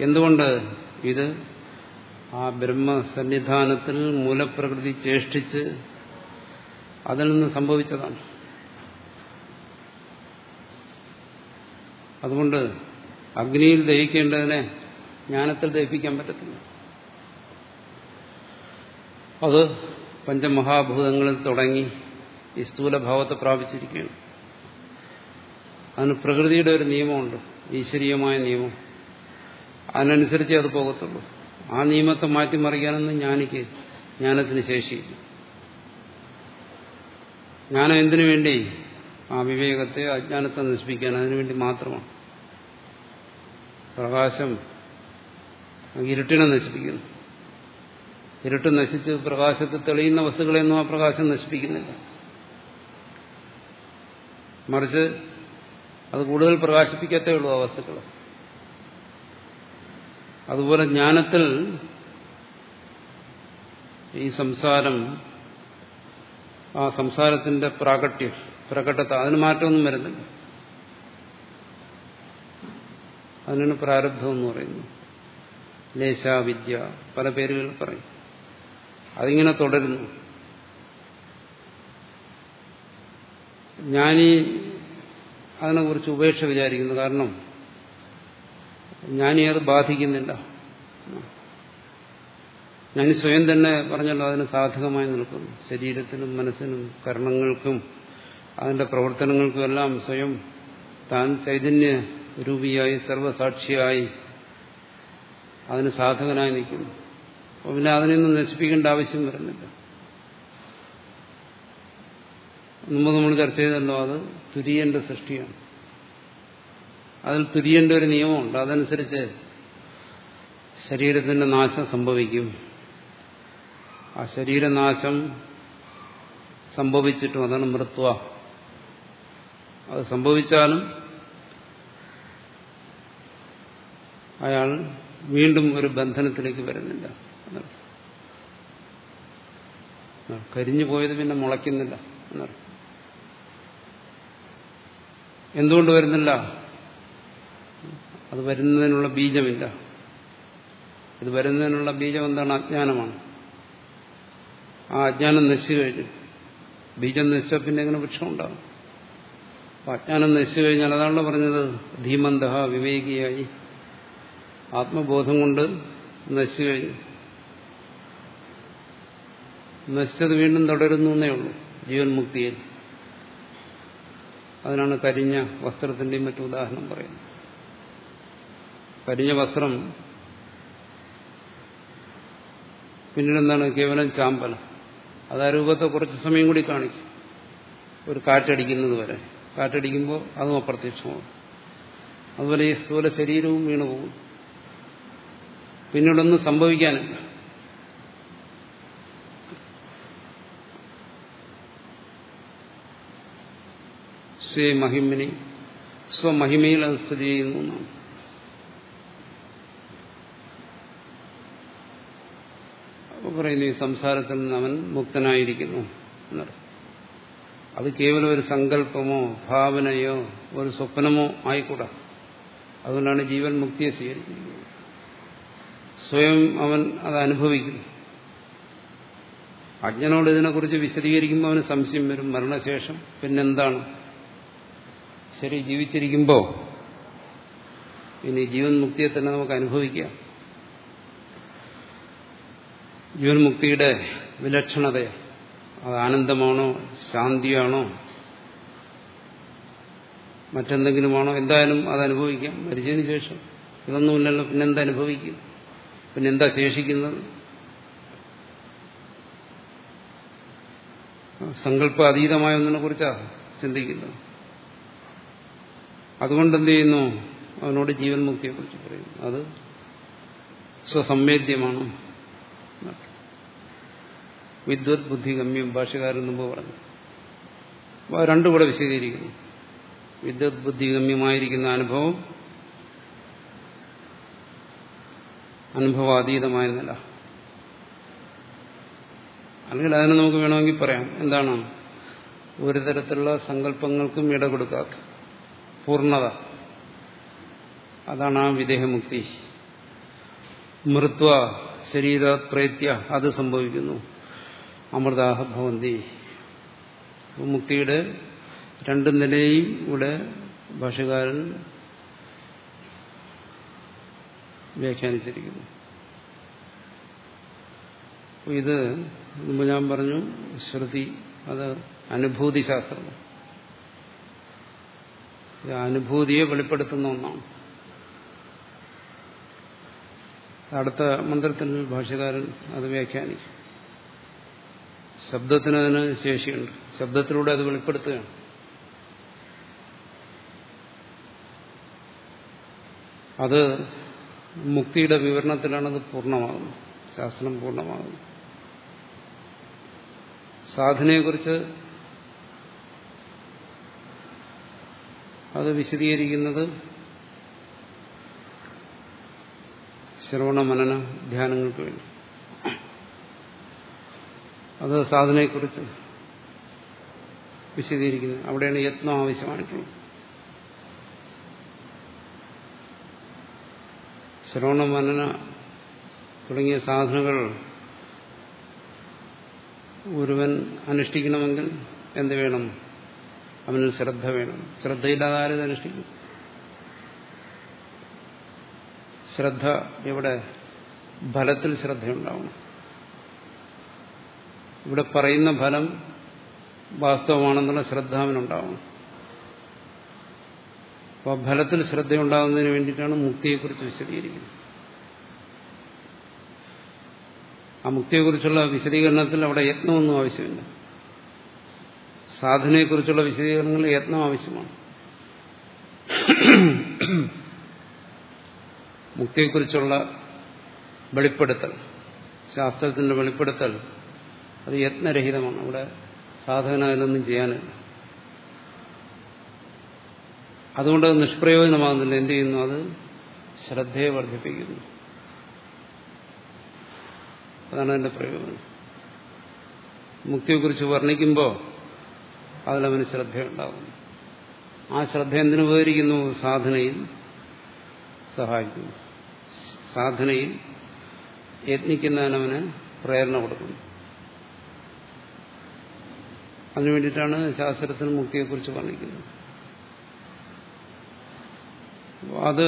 എന്തുകൊണ്ട് ഇത്? ആ ബ്രഹ്മസന്നിധാനത്തിൽ മൂലപ്രകൃതി ചേഷ്ടിച്ച് അതിൽ നിന്ന് സംഭവിച്ചതാണ്. അതുകൊണ്ട് അഗ്നിയിൽ ദഹിക്കേണ്ടതിനെ ജ്ഞാനത്തിൽ ദഹിപ്പിക്കാൻ പറ്റത്തില്ല. അത് പഞ്ചമഹാഭൂതങ്ങളിൽ തുടങ്ങി ഈ സ്ഥൂലഭാവത്തെ പ്രാപിച്ചിരിക്കുകയാണ്. അതിന് പ്രകൃതിയുടെ ഒരു നിയമമുണ്ട് ഈശ്വരീയമായ നിയമം. അതിനനുസരിച്ച് അത് പോകത്തുള്ളൂ. ആ നിയമത്തെ മാറ്റിമറിക്കാനൊന്നും ജ്ഞാനിക്ക് ജ്ഞാനത്തിന് ശേഷിയില്ല. ജ്ഞാനം എന്തിനു വേണ്ടി? ആ വിവേകത്തെ അജ്ഞാനത്തെ നശിപ്പിക്കാൻ അതിനുവേണ്ടി മാത്രമാണ്. പ്രകാശം ഇരുട്ടിനെ നശിപ്പിക്കുന്നു. ഇരുട്ട് നശിച്ച് പ്രകാശത്തെ തെളിയുന്ന വസ്തുക്കളെയൊന്നും ആ പ്രകാശം നശിപ്പിക്കുന്നില്ല. മറിച്ച് അത് കൂടുതൽ പ്രകാശിപ്പിക്കത്തേ ഉള്ളൂ ആ വസ്തുക്കൾ. അതുപോലെ ജ്ഞാനത്തിൽ ഈ സംസാരം ആ സംസാരത്തിന്റെ പ്രാകട്യം പ്രകടത അതിന് മാറ്റമൊന്നും വരുന്നില്ല. അതിനാണ് പ്രാരബ്ധം എന്ന് പറയുന്നത് ലേശാവിദ്യ പല പേരുകൾ പറയും. അതിങ്ങനെ തുടരുന്നു. ഞാനീ അതിനെക്കുറിച്ച് ഉപേക്ഷ വിചാരിക്കുന്നു. കാരണം ഞാനീ അത് ബാധിക്കുന്നില്ല. ഞാൻ സ്വയം തന്നെ പറഞ്ഞല്ലോ അതിന് സാധകമായി നിൽക്കുന്നു. ശരീരത്തിനും മനസ്സിനും കർണങ്ങൾക്കും അതിന്റെ പ്രവർത്തനങ്ങൾക്കുമെല്ലാം സ്വയം താൻ ചൈതന്യ രൂപിയായി സർവസാക്ഷിയായി അതിന് സാധകനായി നിൽക്കുന്നു. അപ്പോൾ പിന്നെ അതിനൊന്നും നശിപ്പിക്കേണ്ട ആവശ്യം വരുന്നില്ല. മുമ്പ് നമ്മൾ ചർച്ച ചെയ്തല്ലോ അത് തുര്യന്റെ സൃഷ്ടിയാണ്. അതിൽ തുര്യന്റെ ഒരു നിയമമുണ്ട്. അതനുസരിച്ച് ശരീരത്തിന്റെ നാശം സംഭവിക്കും. ആ ശരീരനാശം സംഭവിച്ചിട്ടും അതാണ് മൃത്വ. അത് സംഭവിച്ചാലും അയാൾ വീണ്ടും ഒരു ബന്ധനത്തിലേക്ക് വരുന്നില്ല. കരിഞ്ഞു പോയത് പിന്നെ മുളയ്ക്കുന്നില്ല. എന്നർത്ഥം. എന്തുകൊണ്ട് വരുന്നില്ല? അത് വരുന്നതിനുള്ള ബീജമില്ല. ഇത് വരുന്നതിനുള്ള ബീജം എന്താണ്? അജ്ഞാനമാണ്. ആ അജ്ഞാനം നശിച്ചു കഴിഞ്ഞു. ബീജം നശിച്ച പിന്നെ എങ്ങനെ വൃക്ഷം അജ്ഞാനം നശിച്ചു കഴിഞ്ഞാൽ അതാണല്ലോ പറഞ്ഞത്. ധീമന്ത വിവേകിയായി. ആത്മബോധം കൊണ്ട് നശിച്ചു കഴിഞ്ഞു. നശിച്ചത് വീണ്ടും തുടരുന്നു എന്നേ ഉള്ളൂ. ജീവൻ മുക്തിയിൽ. അതിനാണ് കരിഞ്ഞ വസ്ത്രത്തിന്റെയും മറ്റു ഉദാഹരണം പറയുന്നത്. കരിഞ്ഞ വസ്ത്രം പിന്നീട് എന്താണ്? കേവലം ചാമ്പലം അത് ആ രൂപത്തെ കുറച്ച് സമയം കൂടി കാണിക്കും. ഒരു കാറ്റടിക്കുന്നത് വരെ. കാറ്റടിക്കുമ്പോൾ അതും അപ്രത്യക്ഷമാണ്. അതുപോലെ ഈ സ്ഥൂല ശരീരവും വീണു പോകും. പിന്നീടൊന്നും സംഭവിക്കാനില്ല. സ്വേ മഹിമിനി സ്വമഹിമയിൽ അത് സ്ഥിതി ചെയ്യുന്നു പറയുന്നു ഈ സംസാരത്തിൽ നിന്ന് അവൻ മുക്തനായിരിക്കുന്നു എന്നറിയാം അത് കേവലം ഒരു സങ്കല്പമോ ഭാവനയോ ഒരു സ്വപ്നമോ ആയിക്കൂടാ. അതുകൊണ്ടാണ് ജീവൻ മുക്തിയെ സ്വീകരിക്കുന്നത്. സ്വയം അവൻ അത് അനുഭവിക്കുന്നു. അജ്ഞനോട് ഇതിനെക്കുറിച്ച് വിശദീകരിക്കുമ്പോൾ അവന് സംശയം വരും. മരണശേഷം പിന്നെന്താണ്? ശരി ജീവിച്ചിരിക്കുമ്പോൾ ഇനി ജീവൻ മുക്തിയെ തന്നെ നമുക്ക് അനുഭവിക്കാം. ജീവൻ മുക്തിയുടെ വിലക്ഷണത അത് ആനന്ദമാണോ ശാന്തിയാണോ? മറ്റെന്തെങ്കിലുമാണോ? എന്തായാലും അത് അനുഭവിക്കാം. മരിച്ചതിന് ശേഷം. ഇതൊന്നുമില്ലല്ലോ പിന്നെന്താ അനുഭവിക്കും? പിന്നെന്താ ശേഷിക്കുന്നത്? സങ്കല്പ അതീതമായ ഒന്നിനെ കുറിച്ചാണ് ചിന്തിക്കുന്നത്. അതുകൊണ്ട് എന്ത് ചെയ്യുന്നു? അവനോട് ജീവൻ മുക്തിയെ കുറിച്ച് പറയുന്നു. അത് സ്വസംവേദ്യമാണ് വിദ്വത് ബുദ്ധിഗമ്യം ഭാഷകാരൻ മുമ്പ് പറഞ്ഞു. അപ്പോൾ രണ്ടും കൂടെ വിശദീകരിക്കുന്നു. വിദ്വത് ബുദ്ധിഗമ്യമായിരിക്കുന്ന അനുഭവം അനുഭവാതീതമായ നില അല്ലെങ്കിൽ അതിനെ നമുക്ക് വേണമെങ്കിൽ പറയാം. എന്താണ്? ഒരു തരത്തിലുള്ള സങ്കല്പങ്ങൾക്കും ഇട കൊടുക്കാത്ത പൂർണത. അതാണ് ആ വിദേഹമുക്തി. മൃത്വ ശരീര പ്രേത്യ അത് സംഭവിക്കുന്നു. അമൃതാഹ ഭവന്തി. മുക്തിയുടെ രണ്ട് നിലയും ഇവിടെ ഭാഷകാരൻ വ്യാഖ്യാനിച്ചിരിക്കുന്നു. ഇത് മുമ്പ് ഞാൻ പറഞ്ഞു ശ്രുതി അത് അനുഭൂതി ശാസ്ത്രം അനുഭൂതിയെ വെളിപ്പെടുത്തുന്ന ഒന്നാണ്. അടുത്ത മന്ത്രത്തിൽ ഭാഷകാരൻ അത് വ്യാഖ്യാനിക്കും ശബ്ദത്തിന് അതിന് ശേഷിയുണ്ട്. ശബ്ദത്തിലൂടെ അത് വെളിപ്പെടുത്തുകയാണ്. അത് മുക്തിയുടെ വിവരണത്തിലാണത് പൂർണമാകുന്നത്. ശാസ്ത്രം പൂർണമാകുന്നത്. സാധനയെക്കുറിച്ച് അത് വിശദീകരിക്കുന്നത് ശ്രവണ മനന ധ്യാനങ്ങൾക്ക് വേണ്ടി. അത് സാധനയെക്കുറിച്ച് വിശദീകരിക്കുന്നത്. അവിടെയാണ് യത്നം ആവശ്യമായിട്ടുള്ളത്. ശ്രവണ മനന തുടങ്ങിയ സാധനകൾ ഒരുവൻ അനുഷ്ഠിക്കണമെങ്കിൽ എന്ത് വേണം? അവന് ശ്രദ്ധ വേണം. ശ്രദ്ധയില്ലാതെ ആരും അനുഷ്ഠിക്കും? ശ്രദ്ധ ഇവിടെ ഫലത്തിൽ ശ്രദ്ധയുണ്ടാവണം. ഇവിടെ പറയുന്ന ഫലം വാസ്തവമാണെന്നുള്ള ശ്രദ്ധ അവനുണ്ടാവണം അപ്പോൾ ഫലത്തിൽ ശ്രദ്ധയുണ്ടാകുന്നതിന് വേണ്ടിയിട്ടാണ് മുക്തിയെക്കുറിച്ച് വിശദീകരിക്കുന്നത്. ആ മുക്തിയെക്കുറിച്ചുള്ള വിശദീകരണത്തിൽ അവിടെ യത്നമൊന്നും ആവശ്യമില്ല. സാധനയെക്കുറിച്ചുള്ള വിശദീകരണങ്ങളിൽ യത്നം ആവശ്യമാണ്. മുക്തിയെക്കുറിച്ചുള്ള വെളിപ്പെടുത്തൽ ശാസ്ത്രത്തിന്റെ വെളിപ്പെടുത്തൽ അത് യത്നരഹിതമാണ്. അവിടെ സാധന അതിനൊന്നും ചെയ്യാനില്ല. അതുകൊണ്ട് അത് നിഷ്പ്രയോജനമാകുന്നില്ല. എന്ത് ചെയ്യുന്നു? അത് ശ്രദ്ധയെ വർദ്ധിപ്പിക്കുന്നു. അതാണ് അതിന്റെ പ്രയോജനം. മുക്തിയെക്കുറിച്ച് വർണിക്കുമ്പോൾ അതിലവന് ശ്രദ്ധയുണ്ടാകുന്നു. ആ ശ്രദ്ധ എന്തിനു ഉപകരിക്കുന്നു? സാധനയിൽ സഹായിക്കുന്നു. സാധനയിൽ യത്നിക്കുന്നതിനവന് പ്രേരണ കൊടുക്കുന്നു. അതിനു വേണ്ടിയിട്ടാണ് ശാസ്ത്രത്തിൽ മുക്തിയെക്കുറിച്ച് വർണിക്കുന്നത് അത്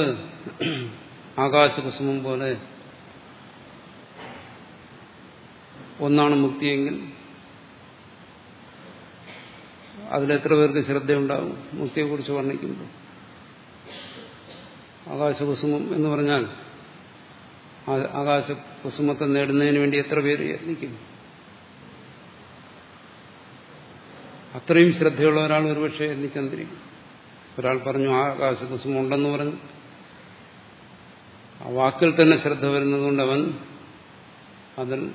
ആകാശകുസുമം പോലെ ഒന്നാണ് മുക്തിയെങ്കിൽ അതിലെത്ര പേർക്ക് ശ്രദ്ധയുണ്ടാകും? മുക്തിയെക്കുറിച്ച് വർണിക്കുമ്പോൾ. ആകാശകുസുമം എന്ന് പറഞ്ഞാൽ ആകാശകുസുമത്തെ നേടുന്നതിന് വേണ്ടി എത്ര പേര് യത്നിക്കും അത്രയും ശ്രദ്ധയുള്ള ഒരാൾ ഒരുപക്ഷെ യത്നിച്ചെന്നിരിക്കും ഒരാൾ പറഞ്ഞു ആകാശകുസുമം ഉണ്ടെന്ന് പറഞ്ഞു. ആ വാക്കിൽ തന്നെ ശ്രദ്ധ വരുന്നതുകൊണ്ട് അവൻ അതിൽ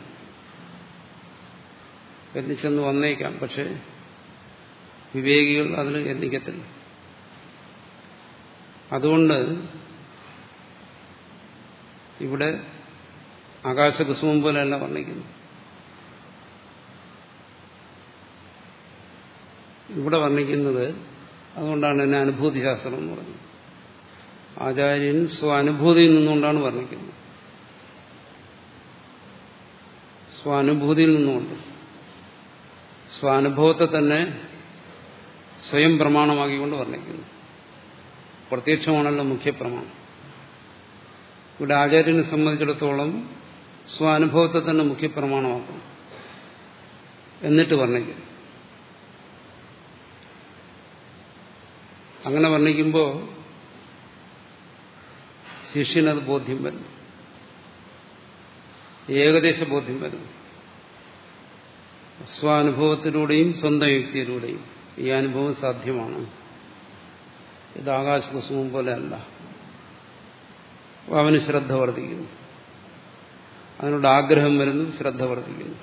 എന്നിച്ചെന്ന് വന്നേക്കാം. പക്ഷെ വിവേകികൾ അതിൽ എന്നിക്കത്തില്ല അതുകൊണ്ട് ഇവിടെ ആകാശകുസുമം പോലെയല്ല വർണിക്കുന്നു ഇവിടെ വർണിക്കുന്നത് അതുകൊണ്ടാണ് എന്നെ അനുഭൂതി ശാസ്ത്രം എന്ന് പറഞ്ഞത്. ആചാര്യൻ സ്വാനുഭൂതിയിൽ നിന്നുകൊണ്ടാണ് വർണിക്കുന്നത്. സ്വാനുഭൂതിയിൽ നിന്നുകൊണ്ട്. സ്വാനുഭവത്തെ തന്നെ സ്വയം പ്രമാണമാക്കിക്കൊണ്ട് വർണിക്കുന്നു. പ്രത്യക്ഷമാണല്ലോ മുഖ്യപ്രമാണം. ഇവിടെ ആചാര്യനെ സംബന്ധിച്ചിടത്തോളം സ്വാനുഭവത്തെ തന്നെ മുഖ്യ പ്രമാണമാക്കണം എന്നിട്ട് വർണിക്കും അങ്ങനെ വർണിക്കുമ്പോൾ ശിഷ്യനത് ബോധ്യം വരുന്നു ഏകദേശ ബോധ്യം വരുന്നു സ്വാനുഭവത്തിലൂടെയും സ്വന്തം യുക്തിയിലൂടെയും ഈ അനുഭവം സാധ്യമാണ്. ഇത് ആകാശകുസുമം പോലെ അല്ല. അവന് ശ്രദ്ധ വർദ്ധിക്കുന്നു. അതിനോട് ആഗ്രഹം വരുന്നു ശ്രദ്ധ വർദ്ധിക്കുന്നു.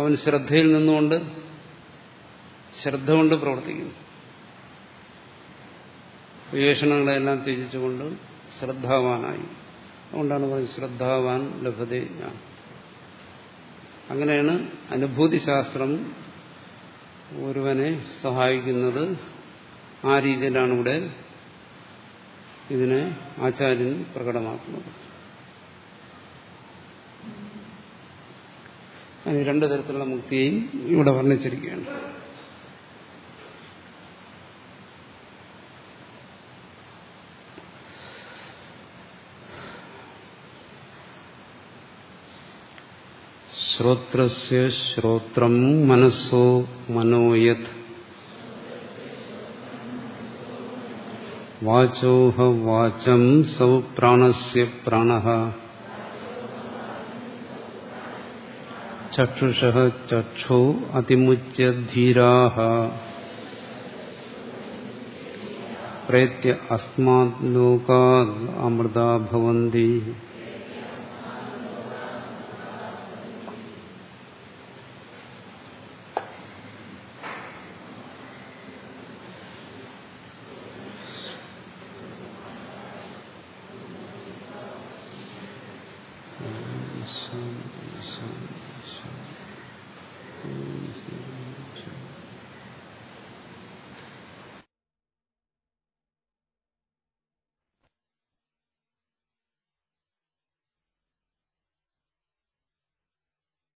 അവൻ ശ്രദ്ധയിൽ നിന്നുകൊണ്ട് ശ്രദ്ധ കൊണ്ട് പ്രവർത്തിക്കുന്നു. വിവേഷണങ്ങളെല്ലാം ത്യജിച്ചുകൊണ്ട് ശ്രദ്ധാവാനായി. അതുകൊണ്ടാണ് പറഞ്ഞത് ശ്രദ്ധാവാൻ ലഭതേ ഞാൻ. അങ്ങനെയാണ് അനുഭൂതിശാസ്ത്രം ഒരുവനെ സഹായിക്കുന്നത്. ആ രീതിയിലാണ് ഇവിടെ ഇതിനെ ആചാര്യൻ പ്രകടമാക്കുന്നത്. രണ്ടു തരത്തിലുള്ള മുക്തിയെയും ഇവിടെ വർണിച്ചിരിക്കുകയാണ്. ശ്രോത്രസ്യ ശ്രോത്രം മനസ്സോ മനോയത് വാചോഹ വാചം സൗ പ്രാണസ്യ പ്രാണ ചക്ഷുഷ ചക്ഷോ അതിമുച്യ ധീരാ പ്രേത്യ അസ്മാത് ലോകാത് അമൃതാ ഭവന്തി